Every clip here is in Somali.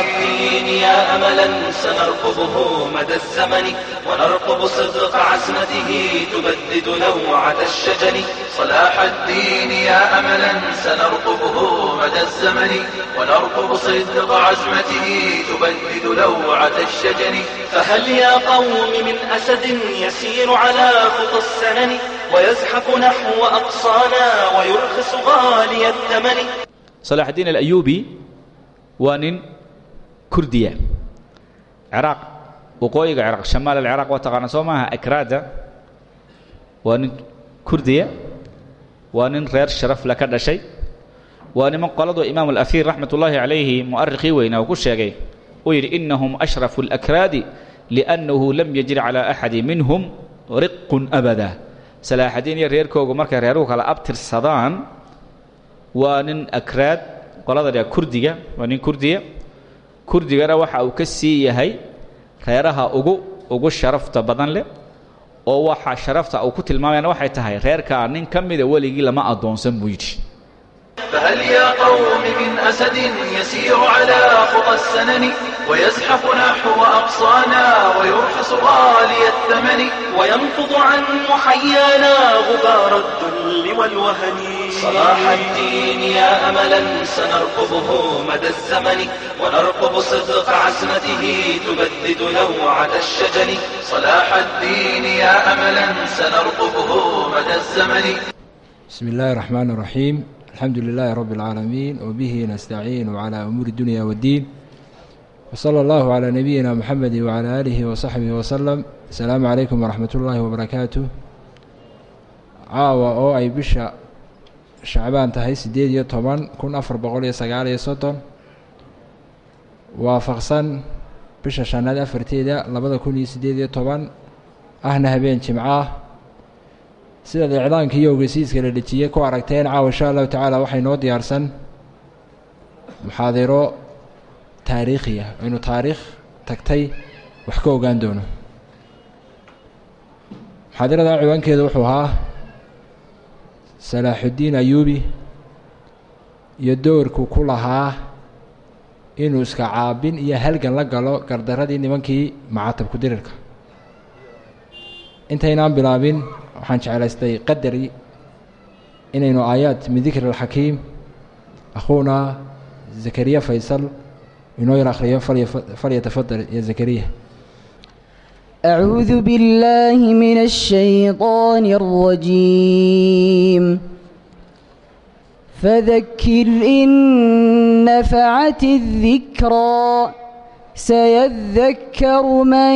الدين يا أملا سنرقبه مدى الزمن ونرقب صدق عزمته تبدد نوعة الشجن صلاح الدين يا أملا سنرقبه مدى الزمن ونرقب صدق عزمته تبدد لوعة الشجن فهل يا قوم من أسد يسير على خطى السنن ويزحف نحو أقصانا ويرخص غالي الثمن صلاح الدين الأيوبي waa kurdiya. Ciraaq waqooyiga ciraaq shamaal alciraaq waa taqaana soo maaha? Akraada waa nin kurdiya. Waa nin reer sharafle ka dhashay. Waa niman qoladu imaam alafiir raxmat ullaahi calayhi mu'arikhii weyna uu ku sheegay. Uu yidhi inahum ashrafu alakraadi liannahu lam yajri calaa axadi minhum riqun abada. Salaaxadiin iyo reerkoogu markay reeruhu kala abtirsadaan waa nin akraad qolada kurdiga waa nin kurdiya kurdigana waxa uu ka sii yahay reeraha ugu ugu sharafta badan leh oo waxa sharafta uu ku tilmaamayana waxay tahay reerkaa nin ka mida weligii lama addoonsan buu yidhi فهل يا قوم من أسد يسير على خطى السنن ويزحف نحو أقصانا ويرخص غالي الثمن وينفض عن محيانا غبار الذل والوهن صلاح الدين يا أملا سنرقبه مدى الزمن ونرقب صدق عزمته تبدد نوعة الشجن صلاح الدين يا أملا سنرقبه مدى الزمن بسم الله الرحمن الرحيم الحمد لله رب العالمين وبه نستعين على أمور الدنيا والدين وصلى الله على نبينا محمد وعلى آله وصحبه وسلم السلام عليكم ورحمة الله وبركاته caawa oo ay bisha shacbaan tahay siddeed iyo toban kun afar boqol iyo sagaal iyo soddon waafaqsan bisha shanaad afarteeda labada kun iyo siddeed iyo toban ahna habeen jimco ah sidaad iclaanka iyo ogeysiiska la dhejiyey ku aragteen caawa insha allahu tacaala waxay noo diyaarsan muxaadiro taariikhi ah aynu taariikh tagtay wax ka ogaan doono. Muxaadirada ciwaankeeda wuxuu ahaa salaaxuddiin ayuubi iyo doorku ku lahaa inuu iska caabin iyo halgan la galo gardaradii nimankii macatabku dirirka. Intaynaan bilaabin waxaan jeclaystay qadari inaynu aayaad min alxakiim akhuuna zakariya faysal inoo yar akhriyo falyatafadal ya zakariya أعوذ بالله من الشيطان الرجيم فذكر إن نفعت الذكرى سيذكر من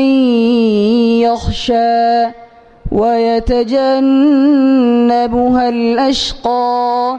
يخشى ويتجنبها الأشقى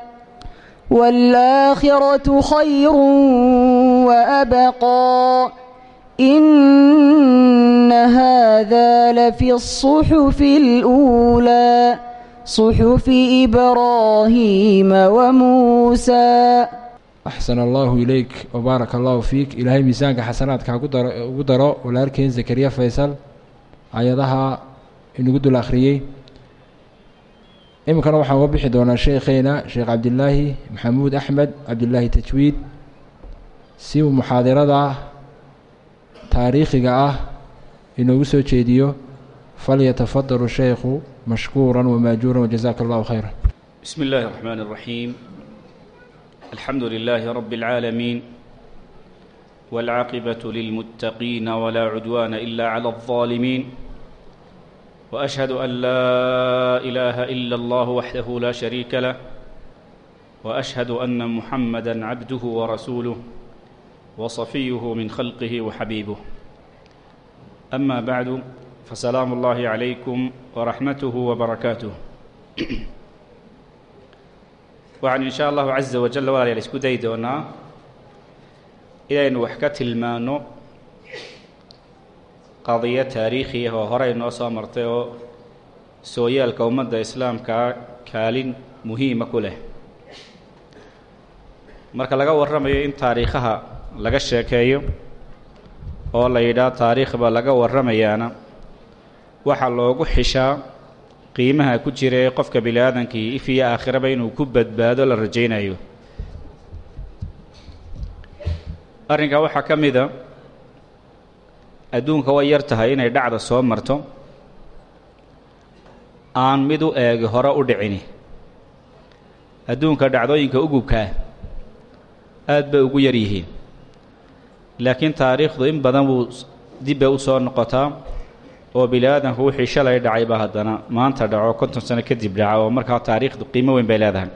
والآخرة خير وأبقى إن هذا لفي الصحف الأولى صحف إبراهيم وموسى axsan allahu ilayk wbaaraka allahu fiik ilaahay miisaanka xasanaadka hagu daro ugu daro walaalkeen zakariya faysal ayadaha inugu dul akhriyey iminkana waxaan uga bixi doonaa sheekheena sheekh cabdilaahi maxamuud axmed cabdilaahi tajwiid si uu muxaadirada taariikhiga ah inoogu soo jeediyo falyatafadalu sheykhu mashkuura wamaajuuran wajazaaka allahu khayra بسم الله الرحمن الرحيم الحمد لله رب العالمين والعاقبة للمتقين ولا عدوان إلا على الظالمين واشهد ان لا اله الا الله وحده لا شريك له واشهد ان محمدا عبده ورسوله وصفيه من خلقه وحبيبه اما بعد فسلام الله عليكم ورحمته وبركاته waxaan inshaa شاء الله عز وجل isku dayi doonaa inaynu wax ka tilmaano qadiyo taariikhi ah oo horey noo soo martay oo sooyaalka ummadda islaamkaa kaalin muhiima ku leh. Marka laga warramayo in taariikhaha laga sheekeeyo oo la yidhaah taariikhba laga warramayaana waxaa loogu xishaa qiimaha ku jira ee qofka bini aadankii if iyo aakhiraba inuu ku badbaado la rajaynayo. Arrinkaa waxaa ka mid a adduunka way yar tahay inay dhacda soo marto aan mid u eegi hore u dhicini. Adduunka dhacdooyinka ugubkaa aad bay ugu yar yihiin. Laakiin taariikhdu in badan buu dib bay u soo noqotaa oo bini aadamku wixii shalay dhacay baa haddana maanta dhaco konton sano kadib dhaca oo markaa taariikhdu qiimo weyn bay leedahay.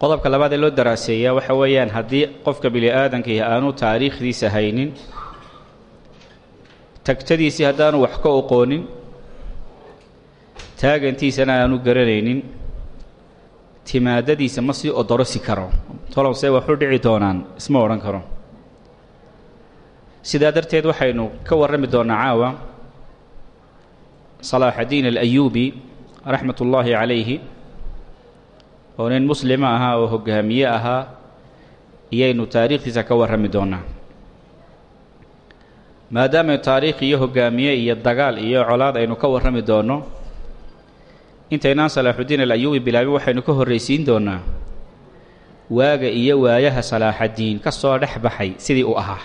Qodobka labaad ee loo daraaseeyaa waxa weeyaan haddii qofka bini aadamkii aanu taariikhdiisa haynin tagtadiisii haddaanu wax ka oqoonin taagantiisana aanu garanaynin timaadadiisa ma sii odorosi karo. Tolonse waxu dhici doonaan isma odhan karo. Sidaa darteed waxaynu ka warrami doonnaa caawa salaaxaddiin alayuubi raxmat ullaahi calayhi oo nin muslima ahaa oo hoggaamiye ahaa iyaynu taariikhdiisa ka warrami doonnaa maadaama taariikh iyo hoggaamiye iyo dagaal iyo colaad aynu ka warrami doonno intaynaan salaaxuddiin alayuubi bilaabin waxaynu ka horraysiin doonnaa waaga iyo waayaha salaaxaddiin ka soo dhex baxay sidii u ahaa.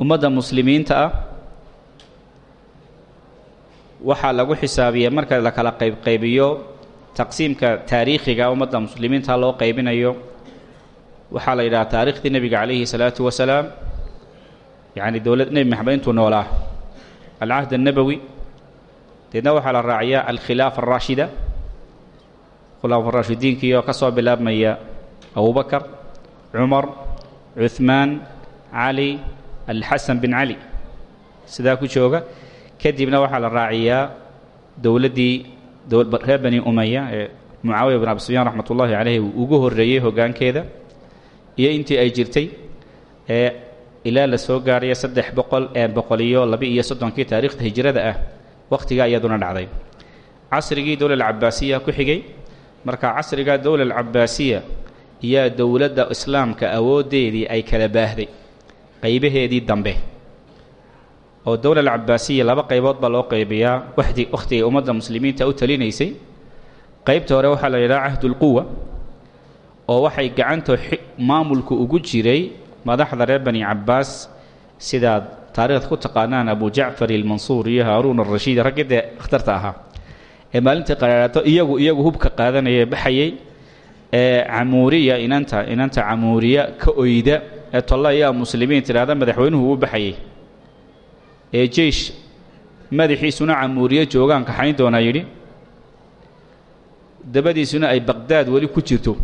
Ummadda muslimiinta ah waxaa lagu xisaabiya marka la kala qaybqaybiyo taqsiimka taariikhiga ummadda muslimiinta loo qaybinayo. Waxaa la yidhaha taariikhdii nebiga calayhi salaatu wasalaam yacni dowlad nebi maxamed intuu noolaa alcahd annabowi deedna waxaa la raaciyaa alkhilaafa araashida khulaafa raashidiinkii oo ka soo bilaabmaya abubakar cumar cuhmaan cali alxasan bin cali sidaa ku jooga kadibna waxaa la raaciyaa dowladdii reer bani umaya ee mucaawiya bin abi sufyaan raxmat ullaahi ugu horreeyey hoggaankeeda. Iyo intii ay jirtay ilaa la soo gaaraya saddex boqol ee boqol iyo laba iyo soddonkii taariikhda hijrada ah wakhtigaa iyaduna dhacday. Casrigii dowla alcabaasiya ku xigay. Marka casriga dowla alcabaasiya iyaa dowladda islaamka awooddeedii ay kala baahday qaybaheedii dambe oo dowla alcabaasiya laba qaybood baa loo qaybiyaa wadi wakhtigay ummadda muslimiinta u talinaysay. Qaybta hore waxaa la yidhaha cahdulquwa oo waxay gacanta maamulku ugu jiray madaxda reer bani cabaas sidaad taarikhda ku taqaanaan abu jacfar ilmansuur iyo haaruun arashiid raggii dee akhtarta ahaa. Ee maalintii qaraaraato iyagu iyagu hubka qaadanaya baxayay. Ee camuuriya inanta inanta camuuriya ka oyda ee tolla muslimiin tidhaahda madaxweynuhu uu baxayay. Ee jeish madaxiisuna camuuriye joogaan kaxayn doonaa yidhi dabadiisuna ay baqdaad weli ku jirto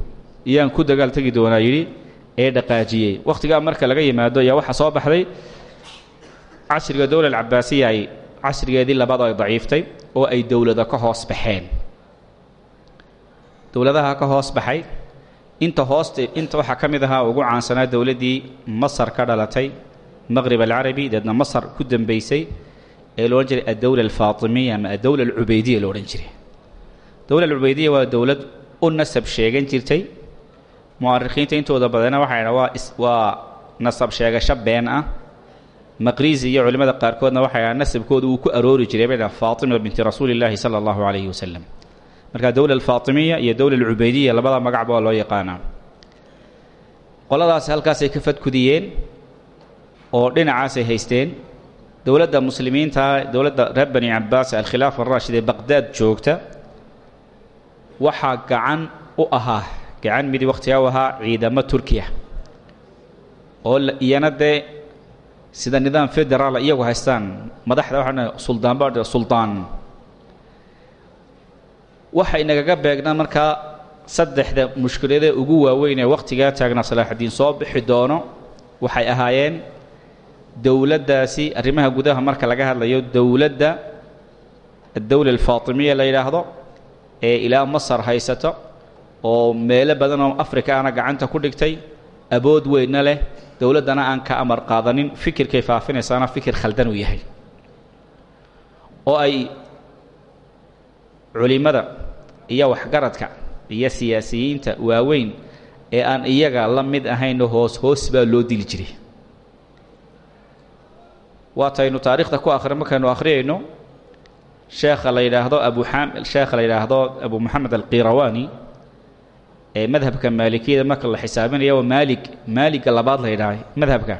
iyaan ku dagaal tegi doonaa yidhi ee dhaqaajiyey. Wakhtigaa marka laga yimaado ayaa waxaa soo baxday. Casriga dowla alcabaasiya ay casrigeedii labaad ay daciiftay oo ay dowlado ka hoos baxeen. Dowladaha ka hoos baxay inta hooste inta waxaa ka ugu caansanaa dowladdii masar ka dhalatay maqrib alcarabi deedna masar ku dambaysay ee lo odhan jiray addowla alfaatimiya ama addowla alcubeydiya lo jiray. Dowla alcubeydiya waa dowlad u nasab sheegan jirtay mu'arikhiinta intooda badana waxay dha waa waa nasab sheegasho been ah. Maqriisi iyo culimmada qaarkoodna waxay dhaha nasabkooda uu ku aroori jiray bay dhaha faatima binti rasuuli llaahi sala allahu calayhi wasalam marka dowla alfaatimiya iyo dowla alcubeydiya labada magacba waa loo yaqaanaa. Qoladaas halkaasay ka fadkudiyeen oo dhinacaasay haysteen. Dowladda muslimiinta dowladda reer bani cabaas alkhilaafa araashid ee baqdaad joogta waxaa gacan u ahaa gacan midi wakhtigaa u ahaa ciidamo turkiya. Oo iyana dee sida nidaam federaal iyagu haystaan madaxda waxaa suldaan baa suldaan waxay nagaga beegnaan markaa saddexda mushkiladee ugu waaweyn ee wakhtigaa taagnaa salaaxaddiin soo bixi doono waxay ahaayeen dowladdaasi arrimaha gudaha marka laga hadlayo dowladda addowla alfaatimiya la yidhaahdo ee ilaa masar haysato oo meelo badan oo afrika ana gacanta ku dhigtay abood weynna leh dowladdana aan ka amar qaadanin fikirkay faafinaysaana fikir khaldan uu yahay. Oo ay culimmada iyo waxgaradka iyo siyaasiyiinta waaweyn ee aan iyaga la mid ahayno hoos hoos baa loo dili jiray. Waataynu taariikhda ku akhri markaynu akhriyayno? Sheekha la yidhaahdo abu xam sheekha la yidhaahdo abu moxamed alqirawani ee madhabka maalikiyada marka la xisaabinayo waa maalig maaliga labaad la yidhaahay madhabka.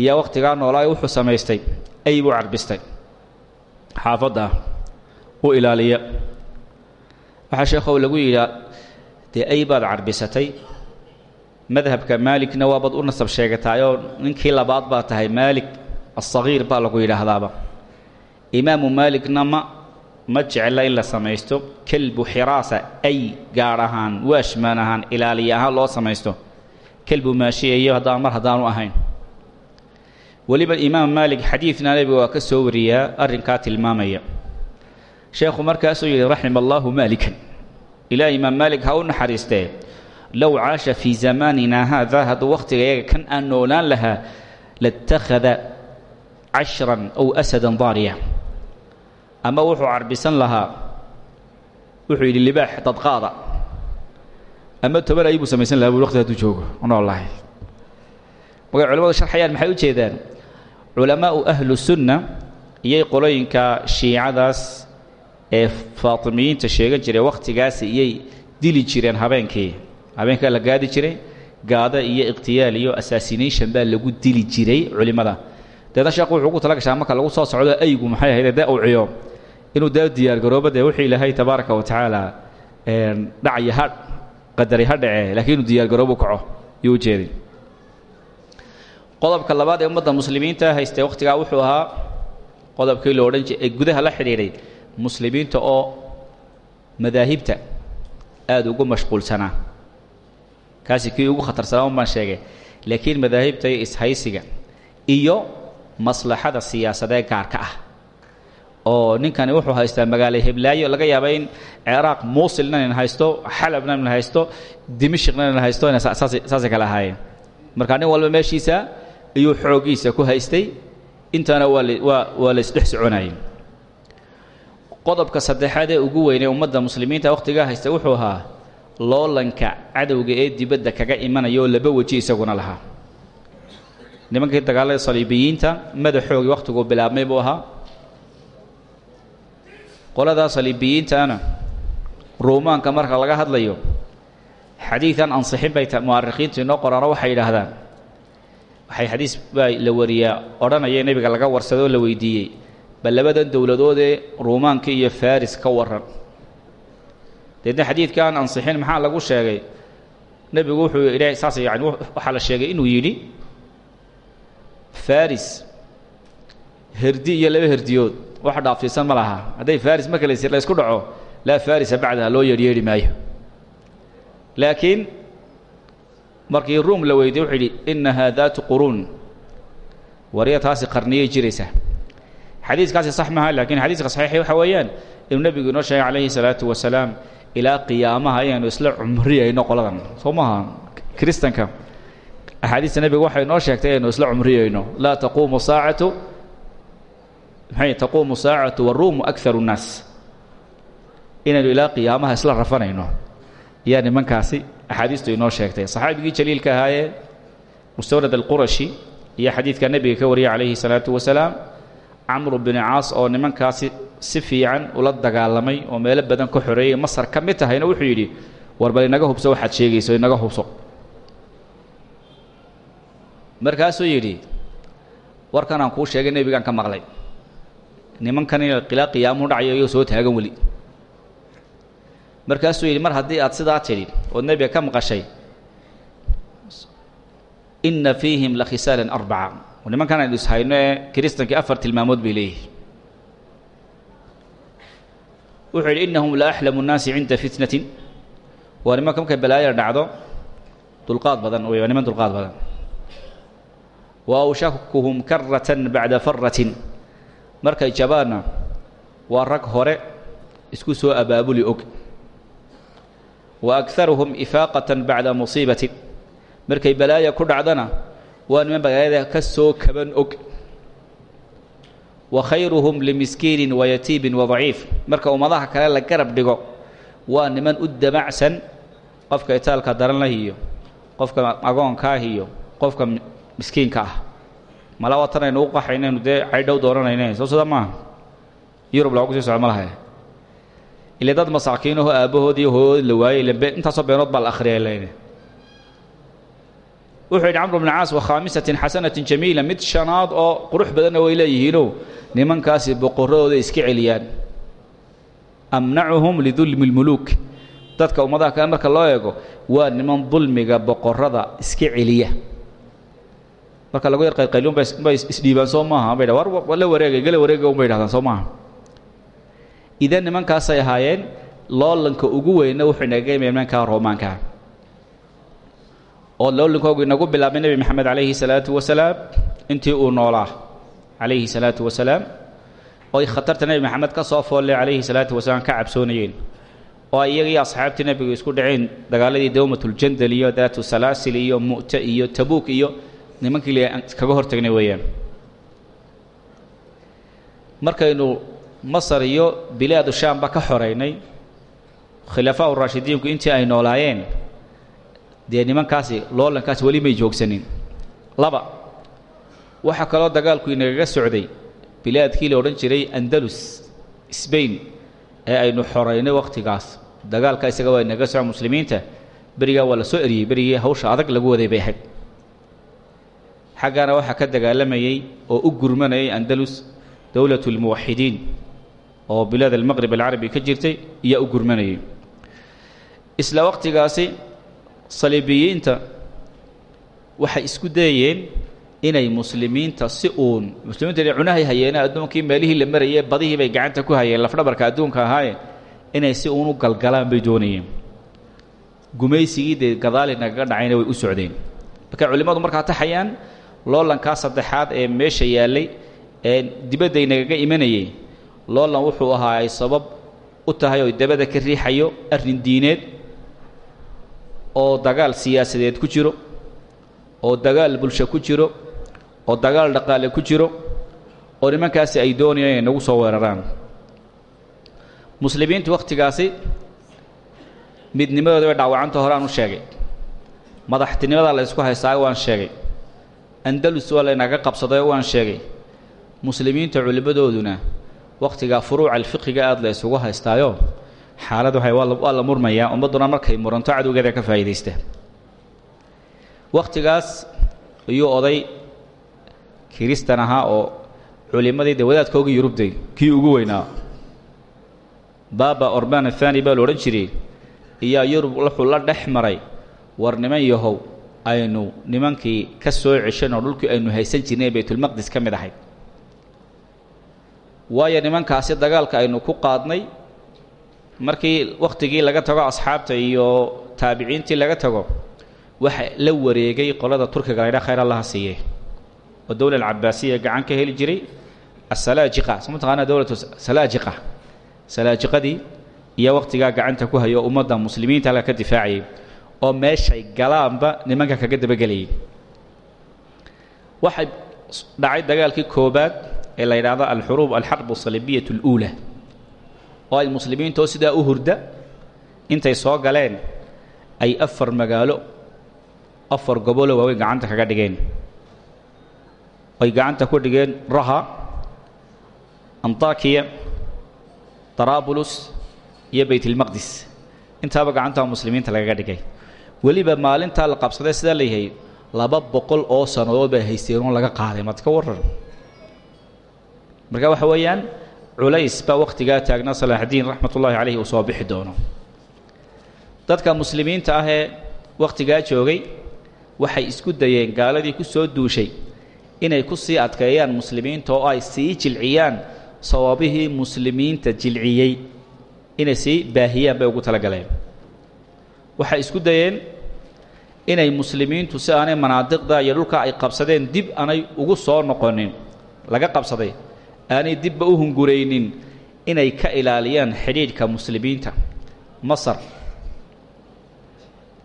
Iyo wakhtigaa noolaa wuxuu samaystay ay buu carbistay. Xaafadda u ilaaliya waxaa sheekhow lagu yidhaa dee ay baad carbisatay? Madhabka maaligna waabaad u nasab sheegataayoo ninkii labaad baa tahay maalig asagiir baa lagu yidhaahdaaba. Imaamu maaligna ma ma jecla in la samaysto. Kelbu xiraasa ay gaadh ahaan waashmaan ahaan ilaaliya ahaan loo samaysto. Kelbu maashiyayo haddaan mar haddaanu ahayn. Weliba imaam maalig xadiidna nebiga waa ka soo wariyaa arrinkaa tilmaamaya. Sheekhu markaasuu yidhi raxima allaahu maalikan. Ilaa imaam maalig ha u naxariistee low caasha fii zamaanina haada hadduu wakhtiga yaga kan aan noolaan lahaa latakhada cashran ow asadan daariya ama wuxuu carbisan lahaa. Wuxuu yidhi libaax dadqaada ama toban ayuu samaysan lahaa buu waqti hadduu joogo. Noolahay markay culamadu sharxayaan maxay u jeedaan? Culamaau ahlu sunna iyay qolooyinka shiicadaas ee faatimiyiinta sheegan jiray wakhtigaasi iyay dili jireen habeenkii. Habeenkaa la gaadi jiray gaada iyo ikhtiyaal iyo assassination baa lagu dili jiray culimmada. Deedna sheekhu wuxuu ugu tala gashaa marka lagu soo socdo aygu maxay ahayd? Dee uciyo inuu dee diyaargaroobo dee wixii ilaahay tabaaraka wa tacaala dhacyo ha qadari ha dhacee laakiin inuu diyaargaroobu kaco yuu ujeeday qodobka labaad ee ummadda muslimiinta haystee wakhtigaa wuxuu ahaa qodobkii lo odhan ee gudaha la xidhiidhay muslimiinta oo madaahibta aada ugu mashquulsanaa. Kaasi kii ugu khatarsanaa un sheegay laakiin madaahibta iyo ishaysiga iyo maslaxada siyaasadee gaarka ah oo ninkani wuxuu haystaa magaalo heblaayo laga yaaba in ciraaq muusilna nin haysto xalabna nin haysto dimishikna nin haysto saasay kala ahaayeen. Marka nin walba meeshiisa ayuu xooggiisa ku haystay intana waa la isdhex soconayay. Qodobka saddexaad ee ugu weynee ummadda muslimiinta wakhtigaa haysta wuxuu ahaa loolanka cadowga ee dibadda kaga imanaya laba weji isaguna lahaa. Nimankii dagaalada saliibiyiinta madaxoogii wakhtiguu bilaabmay buu ahaa qoladaa saliibiyiintaana ruumaanka marka laga hadlayo xadiidan ansixin bay mu'arikhiintu inoo qoraano waxay yidhaahdaan. Waxay xadiis baa la wariyaa odhanaya nebiga laga warsado oo la weydiiyey bal labadan dowladoodee ruumaanka iyo faris ka waran deedna xadiidkaan ansixin maxaa lagu sheegay? Nebigu wuxuu idha saas yani waxaa la sheegay inuu yidhi faris herdi iyo laba herdiyood wax dhaafsiisan ma laha. Hadday faris marka la la isku dhaco laa farisa bacdaha loo yeedhyeedhi maayo. Laakiin markii ruum la weydiye wuxuu yidhi innahaa daatu quruun. Wariya taasi qarniyay jiraysaa. Xadiiskaasi sax maaha laakiin xadiiska saxiixi waxa weeyaan inuu nebigu inoo sheegay calayhi salaatu wasalaam ilaa qiyaamaha inaynu isla cumriyayno qoladan. Soo maaha kiristanka. Axaadiista nebiga waxay inoo sheegtay inaynu isla cumriyayno. Laa taquumu saacatu maxay taquumu saacatu waruumu akaru nnaas. Inaynu ilaa qiyaamaha isla rafanayno. Ayaa nimankaasi axaadiistu inoo sheegtay. Saxaabigii jaliilka ahaayee mustawrad alqurashi iyo xadiidka nebiga ka wariyay calayhi salaatu wasalaam camru bini caas oo nimankaasi si fiican ula dagaalamay oo meelo badan ka xoreeyey masar ka tahayna wuxuu yidhi war inaga hubso waxaad sheegayso inaga hubso. Markaasuu yidhi warkan aan kuu sheegay nebigaan ka maqlay nimankan in qilaa qiyaamuhu dhacayo iyoo soo taagan weli. Markaasuu yidhi mar haddii aad sidaa tidhi ood nebiga ka maqashay inna fiihim la khisaalan arbaca. Nimankan aynu ishayno ee kiristankii afar tilmaamood bay leeyihi wuxuu yidhi innahum la axlamu nnaasi cinda fitnatin. Waa nimanka markay balaaya dhacdo dulqaad badan waa niman dulqaad badan. Wa awshakuhum karatan bacda faratin markay jabaanna waa rag hore isku soo abaabuli og. Wa akaruhum ifaaqatan bacda musiibatin markay balaaya ku dhacdana waa niman balaayada ka soo kaban og. Wa khayruhum limiskiinin wayatiibin wadaciif marka ummadaha kale la garab dhigo waa niman u damacsan qofka itaalka daran lah iyo qofka agoonkaah iyo qofka miskiinka ah mala watanaynu u qaxaynaynu dee caydhow doonanayne soo sida maaha yurub loogu sii socdo ma laha ile dad masaakiinaho aabbahood iyo hooyood la waayey ile intaasoo beenood baa akhriyay leyne wuxuu yidhi camru bn caas wa khaamisatin xasanatin jamiila mid shanaad oo qurux badanna way leeyihiino nimankaasi boqorradooda iska celiyaan. Amnacuhum lidulmi lmuluuk dadka ummadaha kale marka loo eego waa niman dulmiga boqorrada iska celiya marka lagu yar qayqayliun bay isdhiibaan soo maaha bay war la wareegay gala wareega un bay dhahdaan soo maaha idan nimankaasay ahaayeen loolanka ugu weynna wuxuu inaga imaya nimankaa roomaankaa oo loolankogu inagu bilaabay nebi maxamed calayhi salaatu wasalaam intii uu noolaa calayhi salaatu wasalaam oo ay khatarta nebi maxamed ka soo foolle calayhi salaatu wasalaam ka cabsoonayeen. Oo ay iyaga iyo asxaabtii nebigu isku dhaceen dagaaladii dawmatljandal iyo daatu salaasil iyo mu'te iyo tabuuk iyo nimankii le kaga hortagnay weeyaan. Markaynu masar iyo bilaadu shaamba ka xoraynay khilafaa uraashidiinku intii ay noolaayeen dee nimankaasi loolankaasi weli may joogsanin. Laba waxaa kaloo dagaalku inagaga socday bilaadkii la odhan jiray andalus sbain ee aynu xoraynay wakhtigaas dagaalka isaga waa inaga soco muslimiinta berigaa waa la soo eriyey berigii hawsha adag lagu waday bay ahayd xaggana waxaa ka dagaalamayey oo u gurmanayay andalus dowlatu lmuwaxidiin oo bilaad almaqrib alcarabi ka jirtay iyaa u gurmanayay. Isla wakhtigaasi saliibiyiinta waxay isku dayeen inay muslimiinta si uun muslimiinta inay cunahay hayeena adduunkii meelihii la marayee badihii bay gacanta ku hayeen lafdhabarka adduunka ahaaye inay si uun u galgalaan bay doonayeen. Gumaysigii dee gadaali nagaga dhacayna way u socdeen. Markay culimmadu markaa taxayaan loolankaa saddexaad ee meesha yaallay ee dibadday nagaga imanayay loolan wuxuu ahaa ay sabab u tahay oo dabada ka riixayo arrin diineed oo dagaal siyaasadeed ku jiro oo dagaal bulsho ku jiro oo dagaal dhaqaale ku jiro oo nimankaasi ay doonayaan inay nagu soo weeraraan. Muslimiintu wakhtigaasi midnimadooda bay dhaawacanta hore aan u sheegay. Madaxtinimada la ysku haystaayo waan sheegay andalus waa laynaga qabsadayo waan sheegay. Muslimiinta culimmadooduna wakhtigaa furuuca alfiqiga aada la isugu haystaayo xaalad waxay waa la murmayaa ummadduna markay muranto cadowgeeda ka faa'iidaysta. Wakhtigaas ayuu oday kiristan ahaa oo culimmadii dee wadaadkoogii yurubday kii ugu weynaa. Baaba orban athani baa la odhan jiray iyaa yurub wuxuu la dhex maray war niman yahow aynu nimankii ka soo ceshanoo dhulkii aynu haysan jirnay baytulmaqdis ka mid ahayd waayo nimankaasi dagaalka aynu ku qaadnay markii wakhtigii laga tago asxaabta iyo taabiciintii laga tago waxa la wareegay qolada turkiga laydha khayr allaha siiye oo dowla alcabaasiya gacan ka heli jiray asalaajiqa soo mataqaanaa dowlatu salaajiqa salaajiqadii iyo wakhtigaa gacanta ku hayo ummadda muslimiinta halka ka difaacayay oo meeshay galaanba nimanka kaga dabagelayay waxay dhacay dagaalkii koobaad ee la yidhaahdo alxuruub alxarb asaliibiyat اluula oo ay muslimiintoo sidaa u hurda intay soo galeen ay afar magaalo afar gobolo waaweyn gacanta kaga dhigeen. Ay gacanta ku dhigeen raha antakiya darabulus iyo baytlmaqdis intaaba gacantaa muslimiinta lagaga dhigay weliba maalintaa la qabsaday sidaa layahay laba boqol oo sannadood bay haysteenoo laga qaaday mad ka waran marka waxa weeyaan culays baa wakhtigaa taagnaa salaaxdiin raxmat ullaahi calayhi uu soo bixi doono. Dadka muslimiinta ah ee wakhtigaa joogay waxay isku dayeen gaaladii ku soo duushay inay ku sii adkeeyaan muslimiinta oo ay sii jilciyaan sababihii muslimiinta jilciyey inay sii baahiyaan bay ugu talagaleen waxay isku dayeen inay muslimiintu si aanay manaadiqda iyo dhulka ay qabsadeen dib aanay ugu soo noqonin laga qabsaday aanay dibba u hunguraynin inay ka ilaaliyaan xidhiidhka muslimiinta. Masar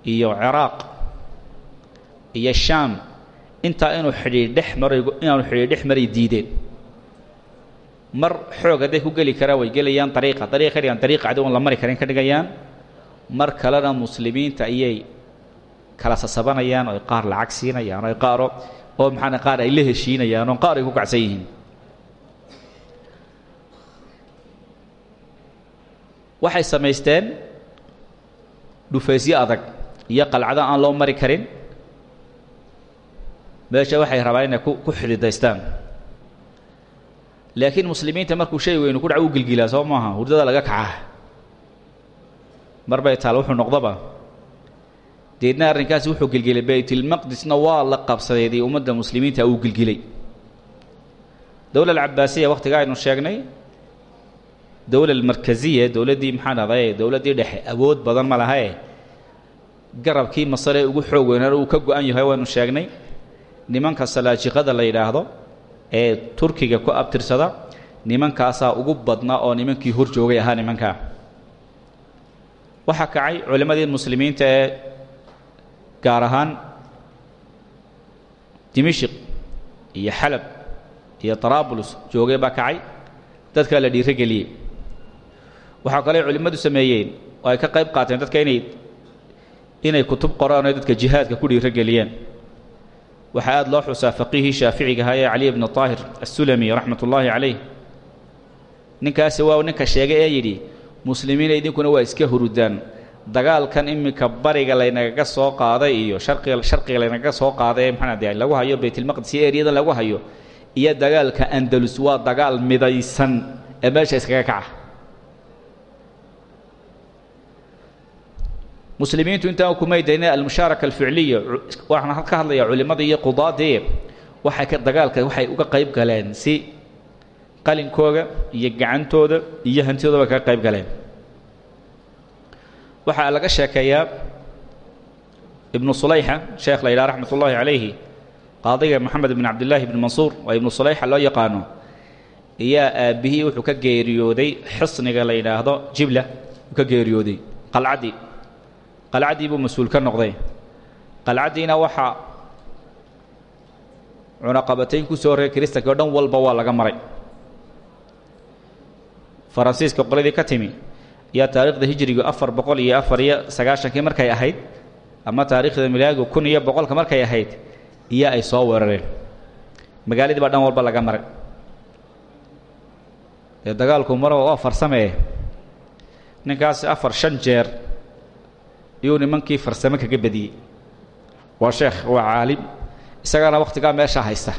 iyo ciraaq iyo shaam intaa inuu xidhiidh dhex maray inaanu xidhiidh dhex maray diideen. Mar xoog hadday ku geli karaan way gelayaan dariiqa dariiqa cadi oon la mari karin ka dhigayaan. Mar kalena muslimiinta ayay kala sasabanayaan oo ay qaar lacag siinayaan oo ay qaaro oo maxaana qaar ay la heshiinayaan oo qaar ay ku kacsan yihiin. Waxay samaysteen dhufaysyo adag iyo qalcado aan loo mari karin. Meesha waxay rabaan inay ku ku xididaystaan laakiin muslimiinta markuu shay weynu ku dhac gilgilaa soo maaha hurdada laga kacaa. Mar bay taal wuxuu noqdaba deedna arrinkaasi wuxuu gilgilay baytilmaqdisna waa la qabsadeedii ummadda muslimiinta uu gilgilay. Dowla alcabaasiya wakhtiga aynu sheegnay dowla almarkaziya dowladdii maxaan ahdaye dhexe awood badan ma lahae garabkii masare ugu xoog uu ka go-an yahay waynu sheegnay. Nimanka salaajiqada la yidhaahdo ee turkiga ku abtirsada nimankaasaa ugu badnaa oo nimankii hor joogay ahaa nimankaa waxaa kacay culimmadii muslimiinta ee gaar ahaan dimishik iyo xalab iyo taraabulus joogay baa kacay dadkaa la dhiirogeliyey waxaa kale culimmadu sameeyeen oo ay ka qayb qaateen dadka inay inay kutub qoraan oo dadka jihaadka ku dhiirogeliyeen waxaa aada loo xusaa faqiihii shaaficiga ahaa ee cali bnu طaahir assulami raxmat ullaahi calayh. Ninkaasi waa ninka sheegay ee yidhi muslimiina idinkuna waa iska hurudaan dagaalkan iminka bariga laynagaga soo qaaday iyo sharqiga laynagaga soo qaaday ee maxaa de lagu hayo baytulmaqdis iyo eryadan lagu hayo iyo dagaalka andalus waa dagaal midaysan ee meesha iskaga kaca. Muslimiintu intaan kumay dayna almushaaraka alficliya waxaan ka hadlayaa culimmada iyo qudaadee waxay ka dagaalka waxay uga qayb galeen si qalinkooga iyo gacantooda iyo hantidoodaba kaga qayb galeen waxaa laga sheekeeyaa ibnu sulayxa sheekh la yidhaha raxmat ullaahi calayhi qaadiga moxamed ibn cabdillaahi ibni mansuur oo ibnu sulayxa loo yaqaano. Ayaa aabbihii wuxuu ka geeriyooday xisniga la yidhaahdo jibla ka geeriyooday qalcaddii qalcaddii buu mas'uul ka noqday. Qalcaddiina waxaa cunaqabatayn ku soo horreey kiristanka o dhan walba waa laga maray. Faransiiska qoladii ka timi ayaa taariikhda hijrigu afar boqol iyo afar iyo sagaashankii markay ahayd ama taariikhda milaagu kun iyo boqolka markay ahayd iyo ay soo weerareen. Magaaladii baa dhan walba laga maray. Dee dagaalku marba waa farsamee ninkaasi afar shan jeer iyuu nimankii farsamo kaga badiyey. Waa sheekh waa caalim isagana wakhtigaa meesha haysta.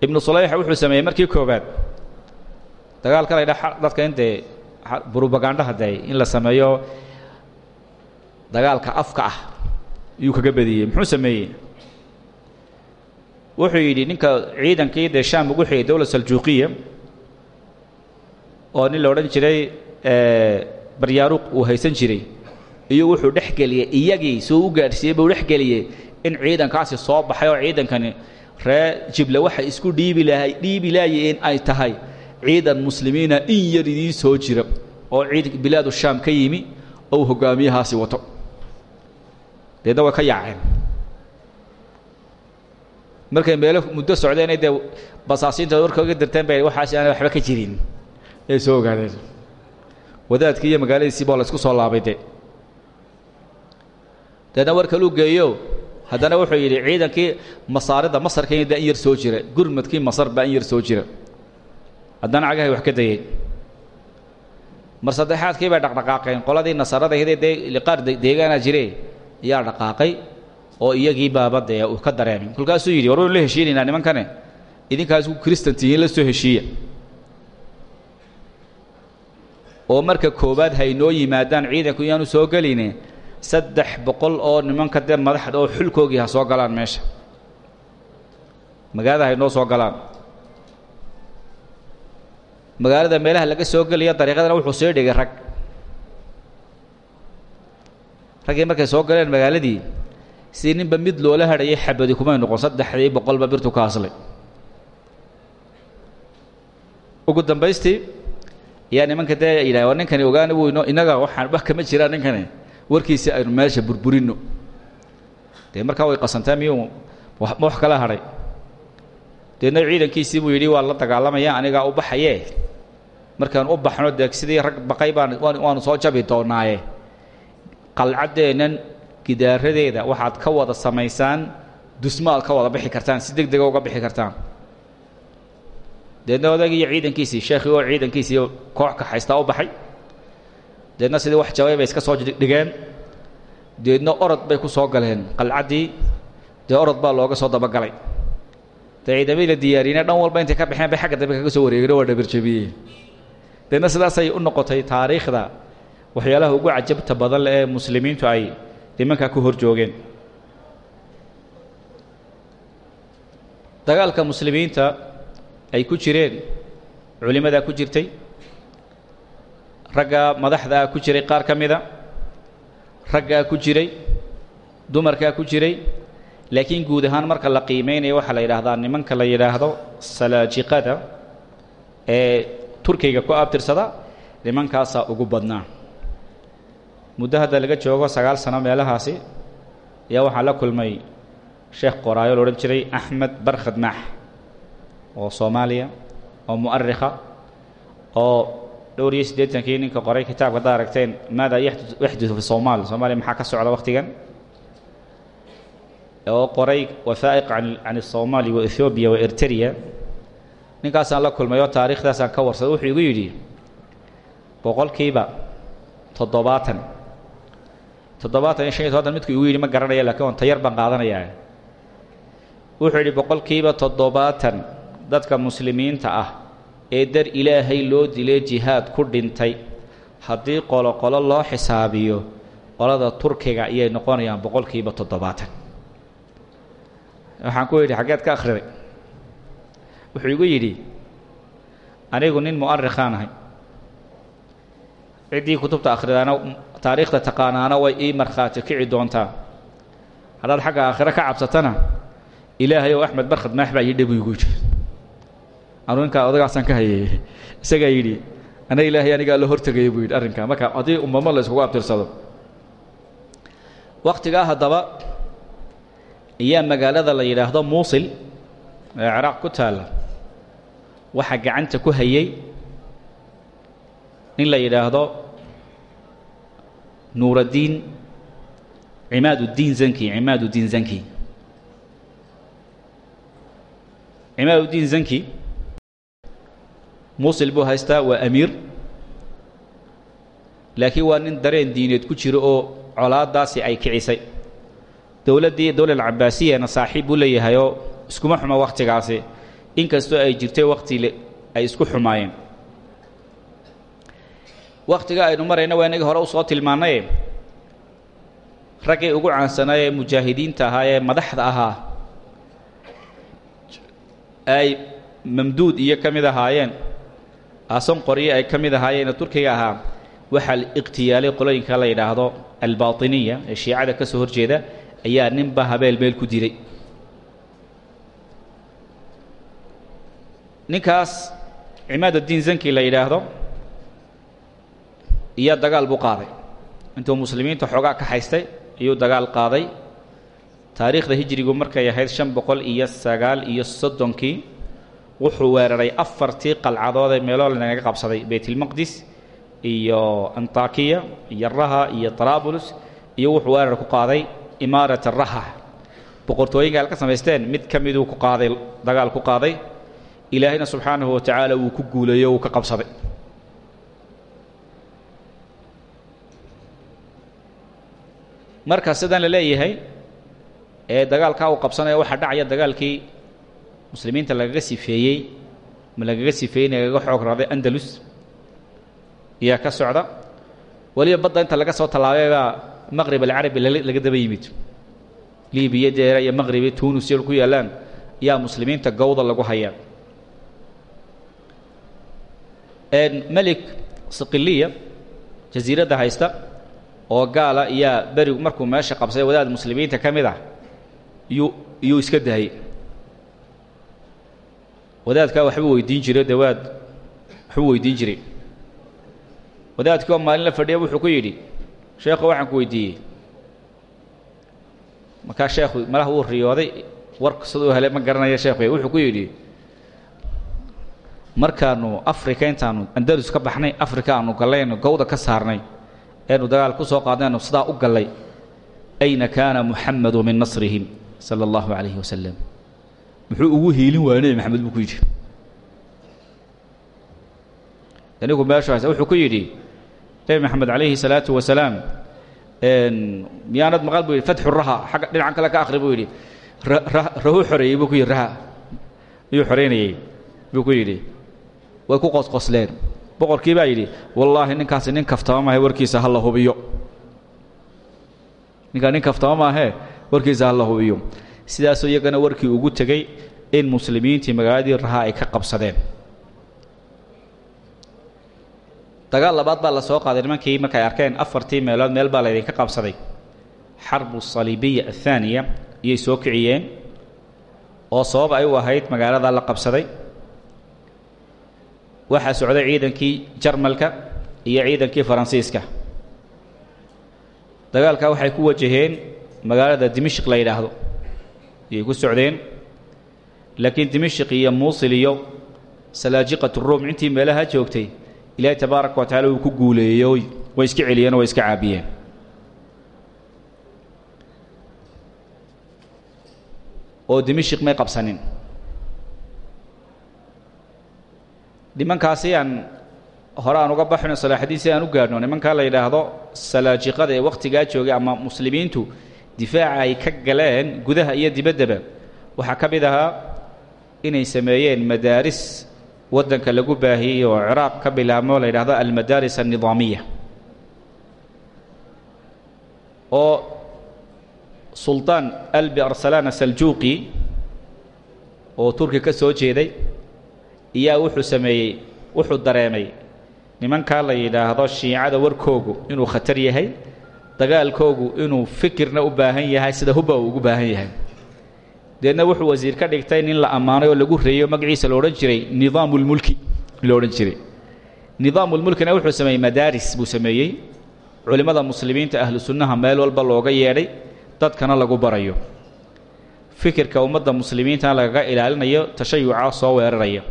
Ibnu sulayxa wuxuu sameeyey markii koowaad. Dagaalka la ydha dadka in dee brobagandhaha dee in la sameeyo dagaalka afka ah iyuu kaga badiyey muxuu sameeyey? Wuxuu yidhi ninka ciidankii dee ugu xigay dowla saljuuqiya oo nin la odhan jiray baryaaruq uu haysan jiray iyo wuxuu dhex geliyey iyagii suu u gaadhsiiyey buu dhex geliyey in ciidankaasi soo baxay oo ciidankani ree jible waxay isku dhiibi lahay dhiibi laayeen ay tahay ciidan muslimiina in yar idiin soo jira oo ciidanka bilaadu shaam ka yimi ou hogaamiyahaasi wato. Deedna way ka yaaceen. Markay meelo muddo socdeenay dee basaasiintooda warka uga dirteen bay waxaasi aanay waxba ka jirin. Ay soo ogaadeen. Wadaadkii iyo magaaladiisiiba la isku soo laabay de deedna war kaluu geeyo haddana wuxuu yidhi ciidankii masaarida masarka in in yar soo jira gurmadkii masar baa in yar soo jira haddana cagahay wax ka dayeen. Mar saddexaadkii bay dhaqdhaqaaqeen. Qoladii nasaarada hidee dee qaar deegaanaa jire ayaa dhaqaaqay oo iyagii baaba uu ka dareemay. Kolkaasuu yidhi war waynu la heshiinaynaa nimankane? Idinkaas ku kristan tihiin la soo heshiiya. Oo marka koowaad haynoo yimaadaan ciidanku iyaanu soo geline saddex boqol oo nimanka dee madaxda oo xulkoogii ha soo galaan meesha. Magaalada haynoo soo galaan magaalada meelaha laga soo gelaya dariiqadana wuxuu soo dhigay rag. Raggii markay soo galeen magaaladii sidii ninba mid loola hadhayay xabadi kumay noqon saddexdii boqolba birtu ka haslay ugu dambaystii ayaa nimanka dee yidhaha war ninkani ogaani wuu ino innaga waxaan wax kama jiraan ninkani? Warkiisi aynu meesha burburinno. Dee markaa way qasantaa miyuu wax kala hadhay. Deedna ciidankiisii buu yidhi waa la dagaalamaya anigaa u baxaye markaan u baxno dee sidii rag baqay baan waanu soo jabi doonaaye. Qalcaddeennan gidaaradeeda waxaad ka wada samaysaan dusma aad ka wada bixi kartaan si deg dega uga bixi kartaan. Deedna odagii iyo ciidankiisii oo ciidankiisii koox kaxaystaa u baxay. Deedna sidii wax jabay bay iska soo dhigeen. Deedna orod bay ku soo galeen qalcaddii dee orod baa looga soo dabagalay. Dee ciidamadi la diyaariyeyna dhan walba intay ka baxeen bay xagga dambe kaga soo wareegeen oo waa dhabarjabiyeen deedna sidaasay u noqotay taariikhda waxyaalaha ugu cajabta badan le ee muslimiintu ay nimankaa ku hor joogeen. Dagaalka muslimiinta ay ku jireen culimmadaa ku jirtay raggaa madaxdaa ku jiray qaar ka mida raggaa ku jiray dumarkaa ku jiray laakiin guud ahaan marka la qiimaynayo waxaa la yidhaahdaa nimanka la yidhaahdo salaajiqada ee turkiga ku abtirsada nimankaasaa ugu badnaa. Muddo hadda laga joogo sagaal sano meelahaasi ayaa waxaa la kulmay sheekh qoraayo la odhan jiray axmed barkhad maax oo soomaaliya oo mu'arikha oo dhowr iyo siddeetankii ninka qoray kitaabka haddaad aragteen maada yaxdudu fi somaal soomaaliya maxaa ka socda wakhtigan oo qoray wasaa'iq can الsoomaali wa ethoobiya wa erteriya ninkaasaan la kulmay oo taariikhdaasaan ka warsaday wuxuu igu yidhi boqolkiiba toddobaatan. Toddobaatan iyo shan iyo tobantan midku igu yidhi ma garanaya lakiin on tayar baan qaadanayaa. Wuxuu yidhi boqolkiiba toddobaatan dadka muslimiinta ah ee dar ilaahay loo dilay jihaad ku dhintay haddii qolo qolo loo xisaabiyo qolada turkiga ayay noqonayaan boqolkiiba toddobaatan. Waxaan ku yidhi xaggeed ka akhriday wuxuu igu yidhi anigu nin mu'arikhaan ahay. Ciddii kutubta akhridaana taariikhda taqaanaana way ii markhaati kici doontaa. Haddaad xagga aakhiro ka cabsatana ilaahay ow axmed barkhad maax baa yidhi buu yidhi anuu ninkaa ka hayay. Isagaa yidhi ana ilaahay anigaa la hortegaya buu yidhi arrinkaa. Marka haddii ummamo la iskugu abtirsado. Wakhtigaa haddaba ayaa magaalada la yidhaahdo muusil ee ciraaq ku taalla waxaa gacanta ku hayay nin la yidhaahdo nuuraddiin cimaaduddiin zanki cimaaduddiin zanki. Cimaaduddiin zanki muusil buu haystaa waa amiir. Laakiin waa nin dareen diineed ku jiro oo colaadaasi ay kicisay. Dowladdii dowlal cabaasiyana saaxiib buu leeyahayoo iskuma xumo wakhtigaasi inkastoo ay jirtay wakhti ay isku xumaayeen. Wakhtiga aynu marayna waa inagii hore u soo tilmaannaye raggii ugu caansanaa ee mujaahidiinta ahaa ee madaxda ahaa ay mamduud iyo ka mid ahaayeen aason qoryo ay ka mid ahaayeene turkiga ahaa. Waxaa iqhtiyaalay qolooyinka la yidhaahdo albaatiniya ee shiicada ka soo horjeeda ayaa ninba habeel meel ku dilay ninkaas cimaaduddiin zanki la yidhaahdo iyo dagaal buu qaaday. Intuu muslimiinta xoogaa ka haystay ayuu dagaal qaaday. Taariikhda hijrigu markay ahayd shan boqol iyo sagaal iyo soddonkii wuxuu weeraray afartii qalcadood ee meeloo lanaga qabsaday. Baytilmaqdis iyo antakiya iyo raha iyo tarabulus iyo wuxuu weerar ku qaaday imaarat raha. Boqortooyinka al ka mid ka miduu ku qaaday dagaal ku qaaday ilaahayna subxaanahu wa tacaala wuu ku guuleeyo wuu ka qabsaday marka sidaan la leeyahay ee dagaalkaa uu qabsanaya waxaa dhacaya dagaalkii muslimiinta lagaga sifeeyey ma lagaga sifeeyey lagaga xoog raaday andalus ayaa ka socda. Weliba badda inta laga soo tallaabay baa maqrib alcarabi laga daba yimid. Libiya deera iyo maqribi tunis iyo ku yaallaan yaa muslimiinta gowda lagu hayaa melik siqiliya jasiiradda haysta oo gaala iyaa berigu markuu meesha qabsaday wadaad muslimiinta ka mid ah yuu iyuu iska dahayy wadaadkaa waxbuu weydiin jiray dawaad waxbuu weydiin jiray wadaadkii oo maalin la fadhiya wuxuu ku yidhi sheekho waxaan ku weydiiyey. Markaa sheekhu malaha wuu riyooday warku siduu ma garanaya sheekhu wuxuu ku yidhi markaanu africa intaanu andalus ka baxnay africa aanu gallaynu gowda ka saarnay eenu dagaal ku soo qaadnaynu sidaa u gallay ayna kaana muxamadu min nasrihim sala allahu calayhi wasalam muxuu ugu hiilin waaya nebi buu ku yidhi. Anigu meeshu haysa wuxuu ku yidhi nebi maxamed calayhi salaatu wasalaam miyaanad maqal? Buu yidhi raha. Xagga dhinacan kale ka akhri buu yidhi rahuu xoreeyey buu ku yidhi raha. Ayuu buu ku yidhi way ku qosqosleen. Boqorkii baa yidhi wallaahi ninkaasi nin kaftama maahe warkiisa ha la hubiyo. Ninkaa nin kaftama maahee warkiisa ha la hubiyo. Sidaasoo iyagana warkii ugu tegey in muslimiintii magaaladii rahaa ay ka qabsadeen. Dagaal labaad baa la soo qaaday nimankii markay arkeen afartii meelood meel baa laydinka qabsaday. Xarbu saliibiya athaaniya iyay soo kiciyeen oo sabab ay u ahayd magaaladaa la qabsaday waxaa socday ciidankii jarmalka iyo ciidankii faransiiska. Dagaalkaa waxay ku wajaheen magaalada dimishik la yidhaahdo. Ayay ku socdeen. Laakiin dimishik iyo muusil iyo salaajiqat ruum intii meelaha joogtay ilaahay tabaaraka wa tacala uu ku guuleeyey. Way iska celiyeen oo way iska caabiyeen. Oo dimishik may qabsanin nimankaasi aan hore aan uga baxno salaaxadiin si aan u gaadhno nimankaa la yidhaahdo salaajiqada ee wakhtigaa joogay ama muslimiintu difaaca ay ka galeen gudaha iyo dibaddaba waxaa ka mid ahaa inay sameeyeen madaaris waddanka lagu baahiyey oo ciraaq ka bilaabmo la yidhahdo almadaaris alnidaamiya oo sulطaan albi arsalaan asaljuuqi oo turki ka soo jeeday iyaa wuxuu sameeyey wuxuu dareemay. Nimankaa la yidhaahdo shiicada warkoogu inuu khatar yahay dagaalkoogu inuu fikirna u baahan yahay sida hubba uu ugu baahan yahay. Deedna wuxuu wasiir ka dhigtay nin la ammaanay oo lagu reeyo magaciisa la odhan jiray nidaamulmulki la odhan jiray. Nidaamulmulkina wuxuu sameeyey madaaris buu sameeyey. Culimmada muslimiinta ahlu sunnaha meel walba looga yeedhay dadkana lagu barayo. Fikirka ummadda muslimiintana lagaga ilaalinayo tashayuca soo weeraraya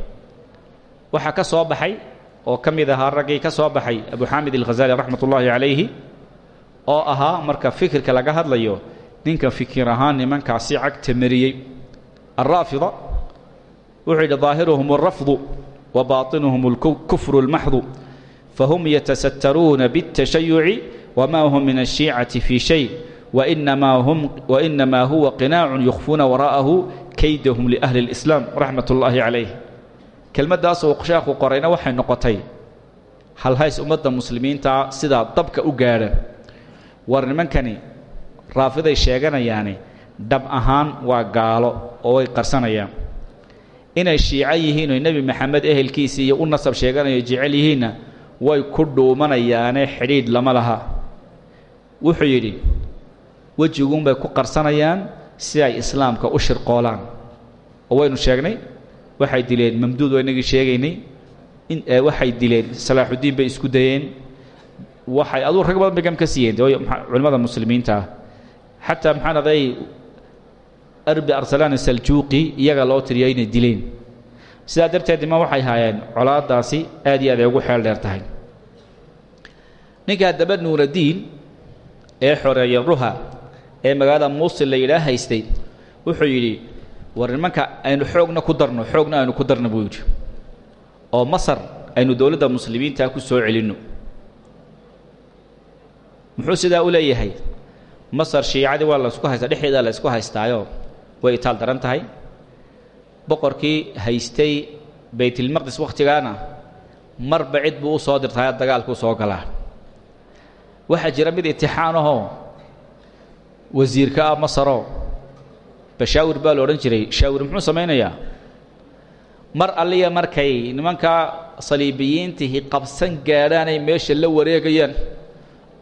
waxaa ka soo baxay oo ka mid ahaa ka soo baxay abu xaamid alkhazali raxmat ullaahi calayhi oo ahaa marka fikirka laga hadlayo ninkan fikir ahaan nimankaasi cagta mariyey. Alraafida wuxuu yidhi daahiruhum alrafdu wa baatinuhum alkufru almaxdu fahum yatasataruuna biاltashayuci wamaa hum min ashiicati fii shay wainamaa huwa qinaacun yukhfuuna wara'ahu kaydahum liahli اlislaam raxmat ullaahi calayh kelmaddaas uu sheekhu qorayna waxay noqotay halhays ummadda muslimiinta sidaa dabka u gaadha. War nimankani raafiday sheeganayaani dhab ahaan waa gaalo oo way qarsanayaan. Inay shiico yihiin oy nebi maxamed ehelkiisii iyo u nasab sheeganayo jecel yihiinna way ku dhuumanayaane xidhiidh lama laha. Wuxuu yidhi wejiguunbay ku qarsanayaan si ay islaamka u shirqoolaan. Oo waynu sheegnay waxay dileen. Mamduud waa inagii sheegaynay in waxay dileen. Salaaxuddiin bay isku dayeen. Waxay aduu rag badan bay ka siiyeen. Culimmada muslimiinta ah. Xataa arbi arsalaan saljuuqi iyaga loo tiriyo inay dileen. Sidaa darteed ima waxay haayeen colaadaasi aad iyo aad ugu xeel dheer tahay. Ninka haddaba nuuradiin ee xoreeya ruha ee magaalada muusil la haystay wuxuu yidhi war nimanka aynu xoogna ku darno xoogna aynu ku darno buu yidhi. Oo masar aynu dowladda muslimiintaa ku soo celinno. Muxuu sidaa u leeyahay? Masar shiicadii waa laysku haysta dhexdeeda la ysku haystaayo way itaal daran tahay. Boqorkii haystay baytilmaqdis wakhtigaana marba cid buu u soo dirtay dagaalkuu soo galaa waxaa jira mid itixaanahoo wasiirka ah masaroo bashaawir baa la odhan jiray. Shaawir muxuu samaynayaa? Mar alliya markay nimankaa saliibiyiintihii qabsan gaadhaanay meesha la wareegayaan